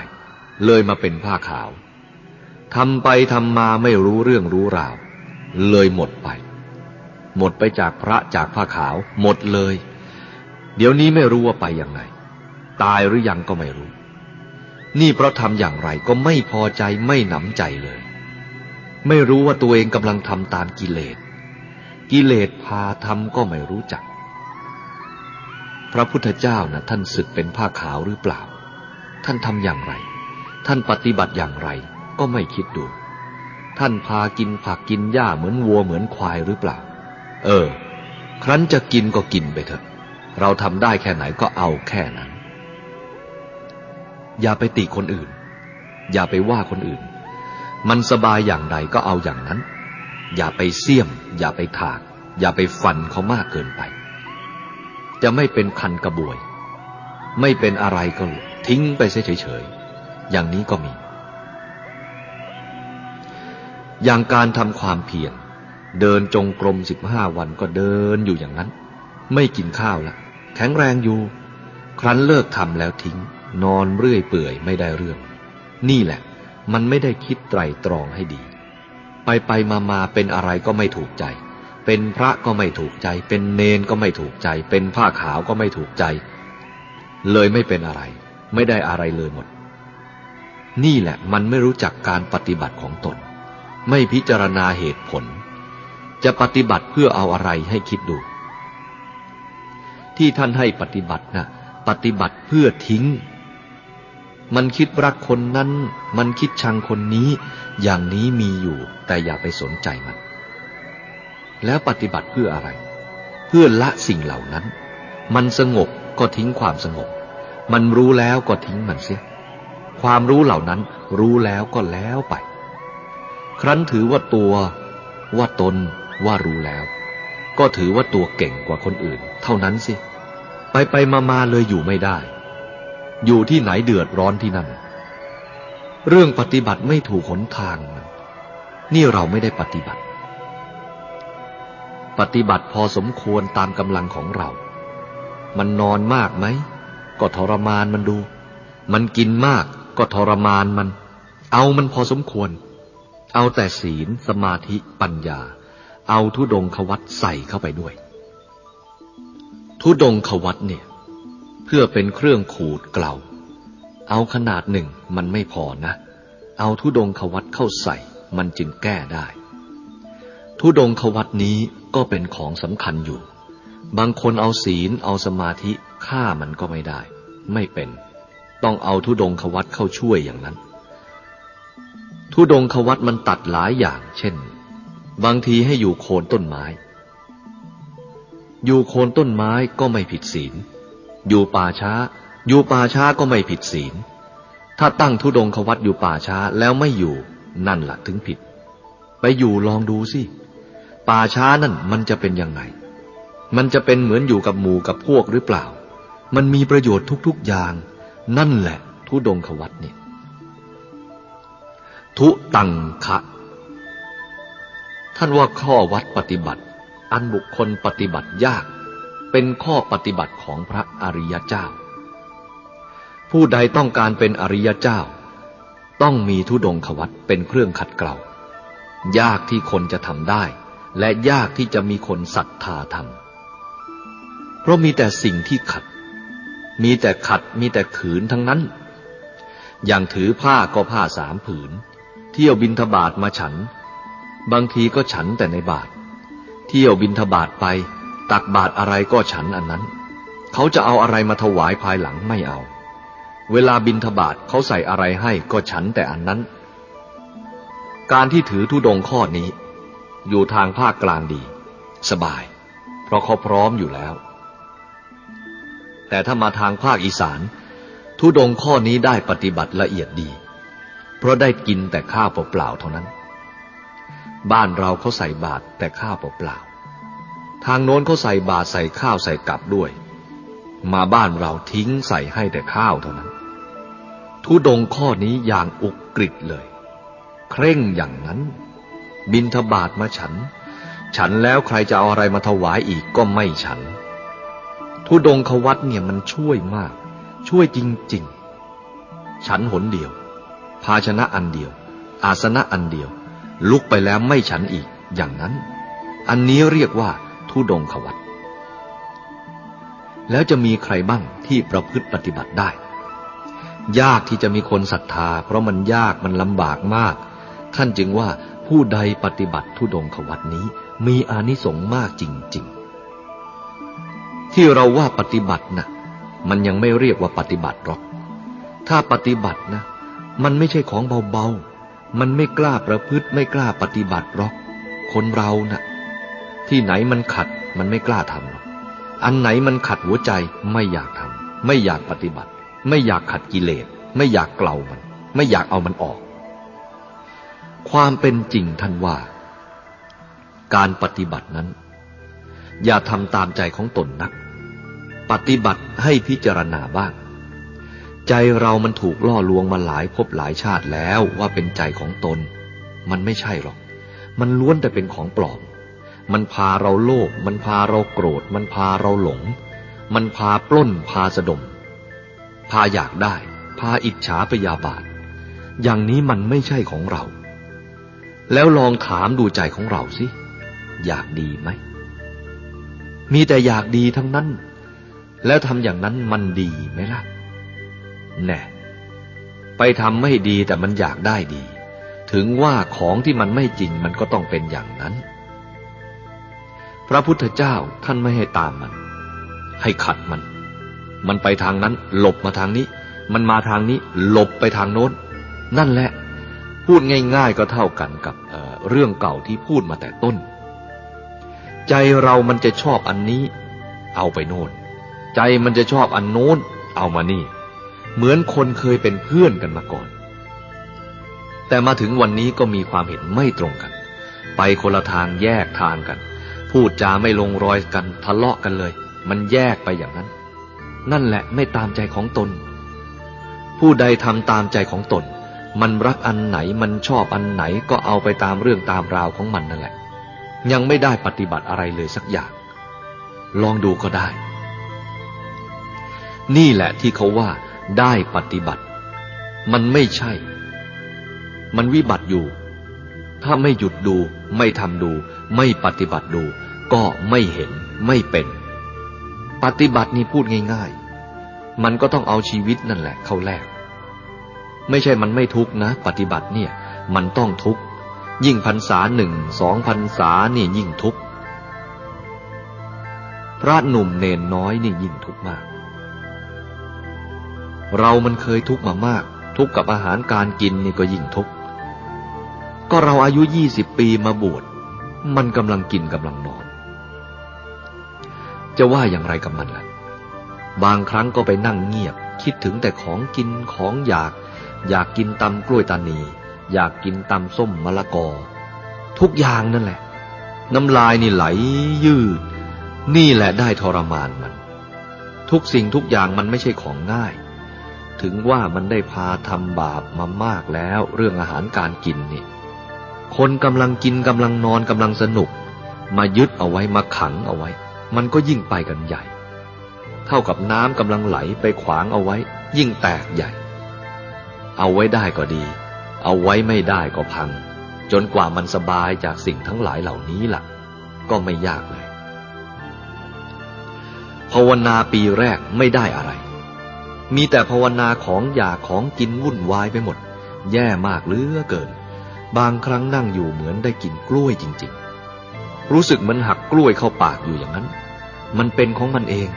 เลยมาเป็นผ้าขาวทำไปทำมาไม่รู้เรื่องรู้ราว เลยหมดไป หมดไปจากพระจากผ้าขาว หมดเลย เดี๋ยวนี้ไม่รู้ว่าไปย่างไรตายหรือยังก็ไม่รู้ นี่เพราะทำอย่างไรก็ไม่พอใจไม่หนำใจเลย ไม่รู้ว่าตัวเองกำลังทำตามกิเลส กิเลสพาทำก็ไม่รู้จัก พระพุทธเจ้านะท่านศึกเป็นผ้าขาวหรือเปล่า ท่านทำอย่างไร ท่านปฏิบัติอย่างไร ก็ไม่คิดดู ท่านพากินผักกินหญ้าเหมือนวัวเหมือนควายหรือเปล่า เออ ครั้นจะกินก็กินไปเถอะ เราทำได้แค่ไหนก็เอาแค่นั้น อย่าไปติคนอื่น อย่าไปว่าคนอื่น มันสบายอย่างใดก็เอาอย่างนั้น อย่าไปเสี่ยม อย่าไปถาก อย่าไปฟันเขามากเกินไป จะไม่เป็นคันกระบวย ไม่เป็นอะไรก็ทิ้งไปเฉยๆอย่างนี้ก็มี อย่างการทำความเพียรเดินจงกรมสิบห้าวันก็เดินอยู่อย่างนั้น ไม่กินข้าวละแข็งแรงอยู่ ครั้นเลิกทำแล้วทิ้ง นอนเรื่อยเปื่อยไม่ได้เรื่อง นี่แหละ มันไม่ได้คิดไตรตรองให้ดี ไปไปมามาเป็นอะไรก็ไม่ถูกใจ เป็นพระก็ไม่ถูกใจ เป็นเนนก็ไม่ถูกใจ เป็นผ้าขาวก็ไม่ถูกใจ เลยไม่เป็นอะไร ไม่ได้อะไรเลยหมด นี่แหละมันไม่รู้จักการปฏิบัติของตน ไม่พิจารณาเหตุผล จะปฏิบัติเพื่อเอาอะไรให้คิดดู ที่ท่านให้ปฏิบัตินะ่ะปฏิบัติเพื่อทิ้ง มันคิดรักคนนั้น มันคิดชังคนนี้ อย่างนี้มีอยู่ แต่อย่าไปสนใจมัน แล้วปฏิบัติเพื่ออะไร เพื่อละสิ่งเหล่านั้น มันสงบก็ทิ้งความสงบ มันรู้แล้วก็ทิ้งมันเสีย ความรู้เหล่านั้นรู้แล้วก็แล้วไป ครั้นถือว่าตัว ว่าตน ว่ารู้แล้ว ก็ถือว่าตัวเก่งกว่าคนอื่น เท่านั้นสิ ไปไปมามาเลยอยู่ไม่ได้ อยู่ที่ไหนเดือดร้อนที่นั่น เรื่องปฏิบัติไม่ถูกหนทาง นี่เราไม่ได้ปฏิบัติ ปฏิบัติพอสมควรตามกำลังของเรา มันนอนมากไหม ก็ทรมานมันดู มันกินมากก็ทรมานมัน เอามันพอสมควร เอาแต่ศีลสมาธิปัญญา เอาทุดงควัตใส่เข้าไปด้วย ทุดงควัตเนี่ย เพื่อเป็นเครื่องขูดเกลาเอาขนาดหนึ่งมันไม่พอนะ เอาทุดงควัตเข้าใส่มันจึงแก้ได้ ทุดงควัตนี้ก็เป็นของสำคัญอยู่ บางคนเอาศีลเอาสมาธิฆ่ามันก็ไม่ได้ ไม่เป็น ต้องเอาทุดงควัตเข้าช่วยอย่างนั้น ทุดงควัตมันตัดหลายอย่าง เช่น บางทีให้อยู่โคนต้นไม้ อยู่โคนต้นไม้ก็ไม่ผิดศีล อยู่ป่าช้า อยู่ป่าช้าก็ไม่ผิดศีล ถ้าตั้งทุดงควัตอยู่ป่าช้าแล้วไม่อยู่นั่นละถึงผิด ไปอยู่ลองดูสิ ป่าช้านั่นมันจะเป็นยังไง มันจะเป็นเหมือนอยู่กับหมู่กับพวกหรือเปล่า มันมีประโยชน์ทุกๆอย่าง นั่นแหละทุดงควัตเนี่ยทุตังคะ ท่านว่าข้อวัดปฏิบัติ อันบุคคลปฏิบัติยาก เป็นข้อปฏิบัติของพระอริยเจ้า ผู้ใดต้องการเป็นอริยเจ้า ต้องมีทุดงขวัตเป็นเครื่องขัดเกลายากที่คนจะทำได้ และยากที่จะมีคนศรัทธาทำเพราะมีแต่สิ่งที่ขัด มีแต่ขัดมีแต่ขืนทั้งนั้น อย่างถือผ้าก็ผ้าสามผืน เที่ยวบินทบาทมาฉัน บางทีก็ฉันแต่ในบาท เที่ยวบินทบาทไป ตักบาทอะไรก็ฉันอันนั้น เขาจะเอาอะไรมาถวายภายหลังไม่เอา เวลาบินทบาทเขาใส่อะไรให้ก็ฉันแต่อันนั้น การที่ถือทุดงข้อนี้ อยู่ทางภาคกลางดี สบาย เพราะเขาพร้อมอยู่แล้ว แต่ถ้ามาทางภาคอีสานทุดงข้อนี้ได้ปฏิบัติละเอียดดี เพราะได้กินแต่ข้าวเปล่าๆเท่านั้น บ้านเราเขาใส่บาตรแต่ข้าวเปล่า ทางโน้นเขาใส่บาตรใส่ข้าวใส่กลับด้วย มาบ้านเราทิ้งใส่ให้แต่ข้าวเท่านั้น ทุดงข้อนี้อย่างอุกฤษเลย เคร่งอย่างนั้น บินทบาทมาฉัน ฉันแล้วใครจะเอาอะไรมาถวายอีกก็ไม่ฉัน ทุดงขวัตเนี่ยมันช่วยมาก ช่วยจริง ๆ ฉันหนเดียว ภาชนะอันเดียว อาสนะอันเดียว ลุกไปแล้วไม่ฉันอีกอย่างนั้น อันนี้เรียกว่า ทุดงขวัตแล้วจะมีใครบ้างที่ประพฤติปฏิบัติได้ ยากที่จะมีคนศรัทธา เพราะมันยากมันลำบากมาก ท่านจึงว่าผู้ใดปฏิบัติทุดงขวัตนี้ มีอานิสงส์มากจริง ๆ ที่เราว่าปฏิบัตินะมันยังไม่เรียกว่าปฏิบัติหรอก ถ้าปฏิบัตินะ มันไม่ใช่ของเบาๆ มันไม่กล้าประพฤติไม่กล้าปฏิบัติหรอก คนเรานะ่ะ ที่ไหนมันขัดมันไม่กล้าทำหรอก อันไหนมันขัดหัวใจไม่อยากทำไม่อยากปฏิบัติ ไม่อยากขัดกิเลส ไม่อยากเกลามัน ไม่อยากเอามันออก ความเป็นจริงท่านว่า การปฏิบัตินั้น อย่าทำตามใจของตนนัก ปฏิบัติให้พิจารณาบ้าง ใจเรามันถูกล่อลวงมาหลายภพหลายชาติแล้วว่าเป็นใจของตน มันไม่ใช่หรอก มันล้วนแต่เป็นของปลอม มันพาเราโลภมันพาเราโกรธ มันพาเราหลง มันพาปล้นพาสะดม พาอยากได้ พาอิจฉาปยาบาท อย่างนี้มันไม่ใช่ของเรา แล้วลองถามดูใจของเราสิ อยากดีไหม มีแต่อยากดีทั้งนั้น แล้วทำอย่างนั้นมันดีไหมล่ะ แน่ ไปทำไม่ดีแต่มันอยากได้ดี ถึงว่าของที่มันไม่จริงมันก็ต้องเป็นอย่างนั้น พระพุทธเจ้าท่านไม่ให้ตามมัน ให้ขัดมัน มันไปทางนั้นหลบมาทางนี้ มันมาทางนี้หลบไปทางโน้น นั่นแหละ พูดง่าย ๆ ก็เท่ากันกับเเรื่องเก่าที่พูดมาแต่ต้น ใจเรามันจะชอบอันนี้ เอาไปโน้นใจมันจะชอบอันโน้น เอามานี่ เหมือนคนเคยเป็นเพื่อนกันมาก่อน แต่มาถึงวันนี้ก็มีความเห็นไม่ตรงกัน ไปคนละทางแยกทางกัน พูดจาไม่ลงรอยกันทะเลาะกันเลย มันแยกไปอย่างนั้น นั่นแหละไม่ตามใจของตน ผู้ใดทำตามใจของตน มันรักอันไหนมันชอบอันไหนก็เอาไปตามเรื่องตามราวของมันนั่นแหละ ยังไม่ได้ปฏิบัติอะไรเลยสักอย่าง ลองดูก็ได้ นี่แหละที่เขาว่าได้ปฏิบัติ มันไม่ใช่ มันวิบัติอยู่ ถ้าไม่หยุดดู ไม่ทำดู ไม่ปฏิบัติดู ก็ไม่เห็นไม่เป็น ปฏิบัตินี่พูดง่ายๆ มันก็ต้องเอาชีวิตนั่นแหละเข้าแลกไม่ใช่มันไม่ทุกนะ ปฏิบัติเนี่ย มันต้องทุกยิ่งพรรษาหนึ่งสองพรรษานี่ยิ่งทุกพระหนุ่มเนนน้อยนี่ยิ่งทุกมาก เรามันเคยทุกมามาก ทุกกับอาหารการกินนี่ก็ยิ่งทุกก็เราอายุยี่สิบปีมาบวชมันกำลังกินกำลังนอน จะว่าอย่างไรกับมันล่ะ บางครั้งก็ไปนั่งเงียบ คิดถึงแต่ของกินของอยาก อยากกินตำกล้วยตานี อยากกินตำส้มมะละกอ ทุกอย่างนั่นแหละ น้ำลายนี่ไหลยืด นี่แหละได้ทรมานมัน ทุกสิ่งทุกอย่างมันไม่ใช่ของง่าย ถึงว่ามันได้พาทำบาปมามากแล้วเรื่องอาหารการกินนี่คนกำลังกินกำลังนอนกำลังสนุก มายึดเอาไว้มาขังเอาไว้ มันก็ยิ่งไปกันใหญ่ เท่ากับน้ำกำลังไหลไปขวางเอาไว้ ยิ่งแตกใหญ่ เอาไว้ได้ก็ดี เอาไว้ไม่ได้ก็พัง จนกว่ามันสบายจากสิ่งทั้งหลายเหล่านี้ล่ะ ก็ไม่ยากเลยภาวนาปีแรกไม่ได้อะไร มีแต่ภาวนาของอยากของกินวุ่นวายไปหมด แย่มากเหลือเกิน บางครั้งนั่งอยู่เหมือนได้กินกล้วยจริง ๆ รู้สึกเหมือนหักกล้วยเข้าปากอยู่อย่างนั้น มันเป็นของมันเอง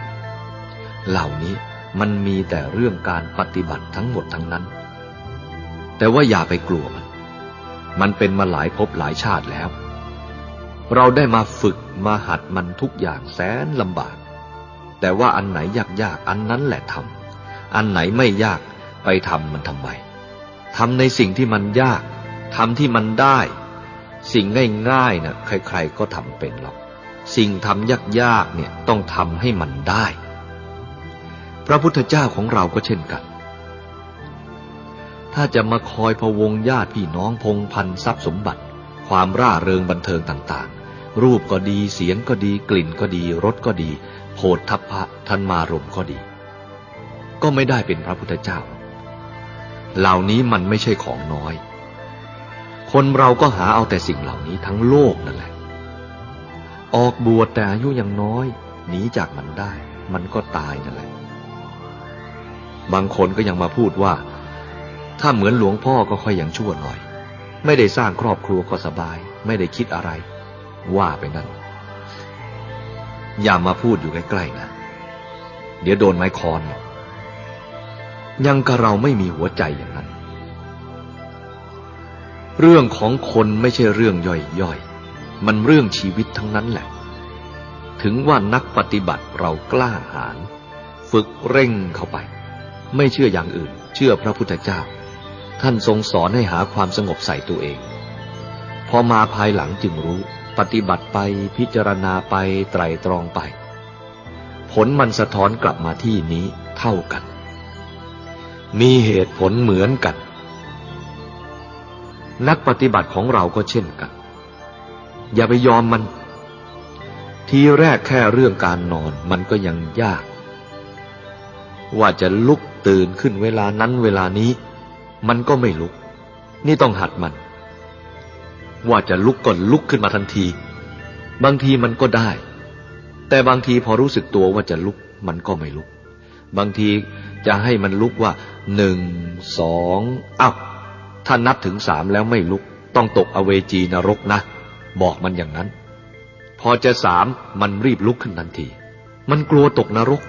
เหล่านี้มันมีแต่เรื่องการปฏิบัติทั้งหมดทั้งนั้น แต่ว่าอย่าไปกลัวมัน มันเป็นมาหลายภพหลายชาติแล้ว เราได้มาฝึกมาหัดมันทุกอย่างแสนลำบาก แต่ว่าอันไหนยากๆอันนั้นแหละทำอันไหนไม่ยากไปทำมันทำไมทำในสิ่งที่มันยากทำที่มันได้ สิ่งง่ายๆนะ่ะใครๆก็ทำเป็นหรอก สิ่งทำยากๆเนี่ยต้องทำให้มันได้ พระพุทธเจ้าของเราก็เช่นกัน ถ้าจะมาคอยพวงญาติพี่น้องพงพันทรัพย์สมบัติ ความร่าเริงบันเทิงต่างๆ รูปก็ดีเสียงก็ดีกลิ่นก็ดีรสก็ดีโพธพะทันมารมก็ดี ก็ไม่ได้เป็นพระพุทธเจ้า เหล่านี้มันไม่ใช่ของน้อย คนเราก็หาเอาแต่สิ่งเหล่านี้ทั้งโลกนั่นแหละ ออกบวชแต่อายุยังน้อยหนีจากมันได้ มันก็ตายนั่นแหละ บางคนก็ยังมาพูดว่า ถ้าเหมือนหลวงพ่อก็ค่อยยังชั่วหน่อย ไม่ได้สร้างครอบครัวก็สบาย ไม่ได้คิดอะไร ว่าไปนั่น อย่ามาพูดอยู่ใกล้ๆนะ เดี๋ยวโดนไม้คอน ยังกับเราไม่มีหัวใจอย่างนั้น เรื่องของคนไม่ใช่เรื่องย่อยๆ มันเรื่องชีวิตทั้งนั้นแหละ ถึงว่านักปฏิบัติเรากล้าหาญฝึกเร่งเข้าไป ไม่เชื่ออย่างอื่น เชื่อพระพุทธเจ้า ท่านทรงสอนให้หาความสงบใส่ตัวเอง พอมาภายหลังจึงรู้ ปฏิบัติไปพิจารณาไปไตรตรองไป ผลมันสะท้อนกลับมาที่นี้เท่ากัน มีเหตุผลเหมือนกัน นักปฏิบัติของเราก็เช่นกัน อย่าไปยอมมัน ทีแรกแค่เรื่องการนอนมันก็ยังยาก ว่าจะลุกตื่นขึ้นเวลานั้นเวลานี้ มันก็ไม่ลุก นี่ต้องหัดมัน ว่าจะลุกก่อนลุกขึ้นมาทันที บางทีมันก็ได้ แต่บางทีพอรู้สึกตัวว่าจะลุกมันก็ไม่ลุก บางทีจะให้มันลุกว่าหนึ่งสองอ้าว ถ้านับถึงสามแล้วไม่ลุก ต้องตกอเวจีนรกนะ บอกมันอย่างนั้น พอจะสามมันรีบลุกขึ้นทันที มันกลัวตกนรก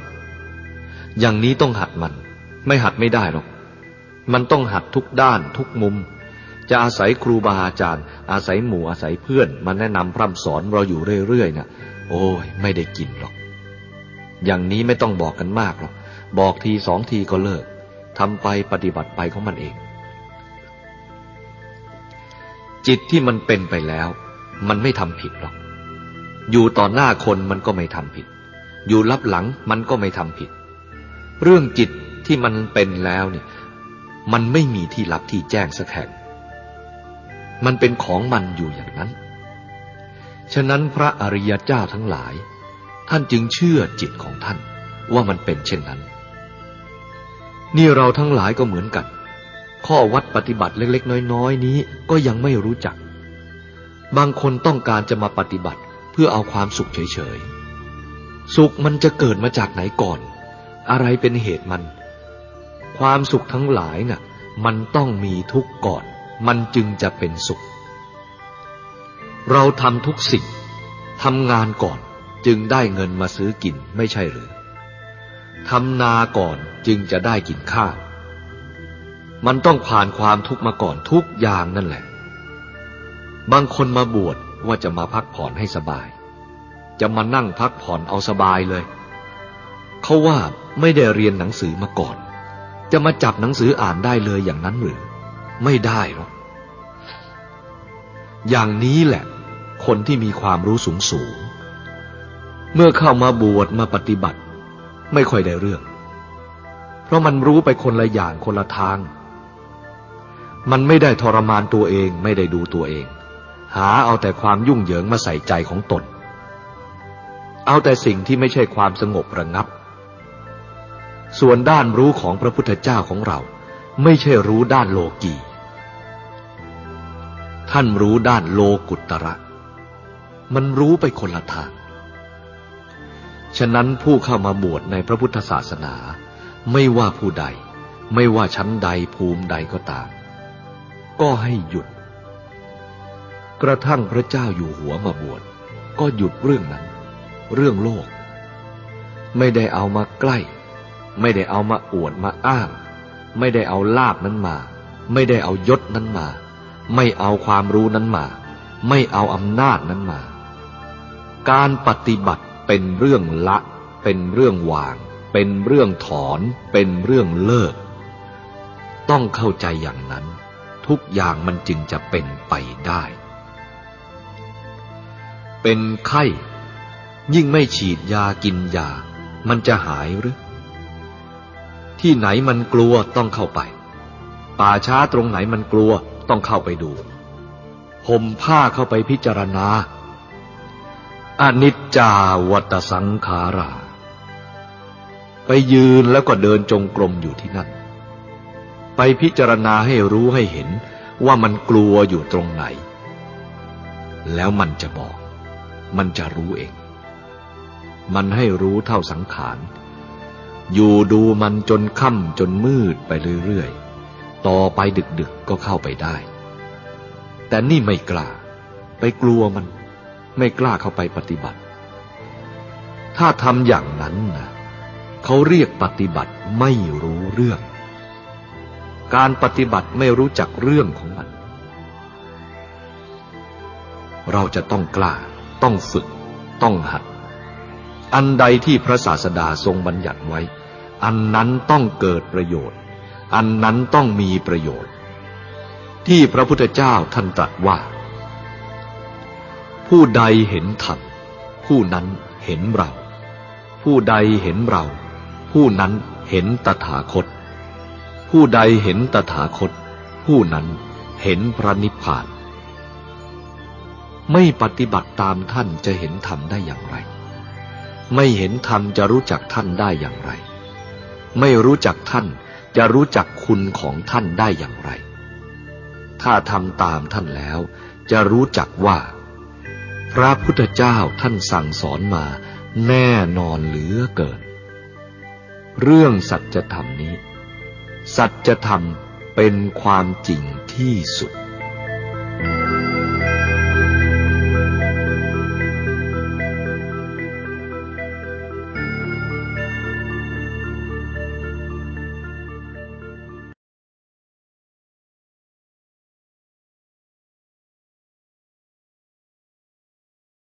อย่างนี้ต้องหัดมัน ไม่หัดไม่ได้หรอก มันต้องหัดทุกด้านทุกมุม จะอาศัยครูบาอาจารย์ อาศัยหมู่อาศัยเพื่อน มาแนะนำพร่ำสอนเราอยู่เรื่อยๆนะ่ะ โอ้ย ไม่ได้กินหรอก อย่างนี้ไม่ต้องบอกกันมากหรอก บอกทีสองทีก็เลิกทำไปปฏิบัติไปของมันเอง จิตที่มันเป็นไปแล้ว มันไม่ทำผิดหรอก อยู่ต่อหน้าคนมันก็ไม่ทำผิด อยู่รับหลังมันก็ไม่ทำผิด เรื่องจิตที่มันเป็นแล้วเนี่ย มันไม่มีที่ลับที่แจ้งสักแห่ง มันเป็นของมันอยู่อย่างนั้น ฉะนั้นพระอริยเจ้าทั้งหลาย ท่านจึงเชื่อจิตของท่านว่ามันเป็นเช่นนั้น นี่เราทั้งหลายก็เหมือนกัน ข้อวัดปฏิบัติเล็กๆ น้อยๆ นี้ก็ยังไม่รู้จัก บางคนต้องการจะมาปฏิบัติเพื่อเอาความสุขเฉยๆ สุขมันจะเกิดมาจากไหนก่อน อะไรเป็นเหตุมัน ความสุขทั้งหลายนะ่ะ มันต้องมีทุกข์ก่อน มันจึงจะเป็นสุข เราทำทุกสิ่งทำงานก่อนจึงได้เงินมาซื้อกินไม่ใช่หรือทำนาก่อนจึงจะได้กินข้าว มันต้องผ่านความทุกข์มาก่อนทุกอย่างนั่นแหละ บางคนมาบวชว่าจะมาพักผ่อนให้สบาย จะมานั่งพักผ่อนเอาสบายเลย เขาว่าไม่ได้เรียนหนังสือมาก่อน จะมาจับหนังสืออ่านได้เลยอย่างนั้นหรือ ไม่ได้หรอก อย่างนี้แหละ คนที่มีความรู้สูงสูง เมื่อเข้ามาบวชมาปฏิบัติ ไม่ค่อยได้เรื่อง เพราะมันรู้ไปคนละอย่างคนละทาง มันไม่ได้ทรมานตัวเองไม่ได้ดูตัวเอง หาเอาแต่ความยุ่งเหยิงมาใส่ใจของตน เอาแต่สิ่งที่ไม่ใช่ความสงบระงับ ส่วนด้านรู้ของพระพุทธเจ้าของเรา ไม่ใช่รู้ด้านโลกีท่านรู้ด้านโลกุตระ มันรู้ไปคนละทาง ฉะนั้นผู้เข้ามาบวชในพระพุทธศาสนา ไม่ว่าผู้ใด ไม่ว่าชั้นใดภูมิใดก็ตาม ก็ให้หยุด กระทั่งพระเจ้าอยู่หัวมาบวชก็หยุดเรื่องนั้น เรื่องโลก ไม่ได้เอามาใกล้ ไม่ได้เอามาอวดมาอ้าง ไม่ได้เอาลาบนั้นมา ไม่ได้เอายศนั้นมา ไม่เอาความรู้นั้นมา ไม่เอาอำนาจนั้นมา การปฏิบัติเป็นเรื่องละ เป็นเรื่องวาง เป็นเรื่องถอน เป็นเรื่องเลิก ต้องเข้าใจอย่างนั้น ทุกอย่างมันจึงจะเป็นไปได้ เป็นไข้ ยิ่งไม่ฉีดยากินยา มันจะหายหรือ ที่ไหนมันกลัวต้องเข้าไป ป่าช้าตรงไหนมันกลัวต้องเข้าไปดูห่มผ้าเข้าไปพิจารณาอนิจจาวัตสังขารา ไปยืนแล้วก็เดินจงกรมอยู่ที่นั่น ไปพิจารณาให้รู้ให้เห็นว่ามันกลัวอยู่ตรงไหน แล้วมันจะบอก มันจะรู้เอง มันให้รู้เท่าสังขาร อยู่ดูมันจนค่ำจนมืดไปเรื่อยๆ ต่อไปดึกๆก็เข้าไปได้ แต่นี่ไม่กล้า ไปกลัวมัน ไม่กล้าเข้าไปปฏิบัติ ถ้าทำอย่างนั้นนะเขาเรียกปฏิบัติไม่รู้เรื่อง การปฏิบัติไม่รู้จักเรื่องของมัน เราจะต้องกล้า ต้องฝึก ต้องหัด อันใดที่พระศาสดาทรงบัญญัติไว้ อันนั้นต้องเกิดประโยชน์ อันนั้นต้องมีประโยชน์ ที่พระพุทธเจ้าท่านตรัสว่า ผู้ใดเห็นธรรมผู้นั้นเห็นเรา ผู้ใดเห็นเรา ผู้นั้นเห็นตถาคต ผู้ใดเห็นตถาคต ผู้นั้นเห็นพระนิพพาน ไม่ปฏิบัติตามท่านจะเห็นธรรมได้อย่างไร ไม่เห็นธรรมจะรู้จักท่านได้อย่างไร ไม่รู้จักท่านจะรู้จักคุณของท่านได้อย่างไร ถ้าทำตามท่านแล้ว จะรู้จักว่า พระพุทธเจ้าท่านสั่งสอนมาแน่นอนเหลือเกิน เรื่องสัจธรรมนี้ สัจธรรมเป็นความจริงที่สุด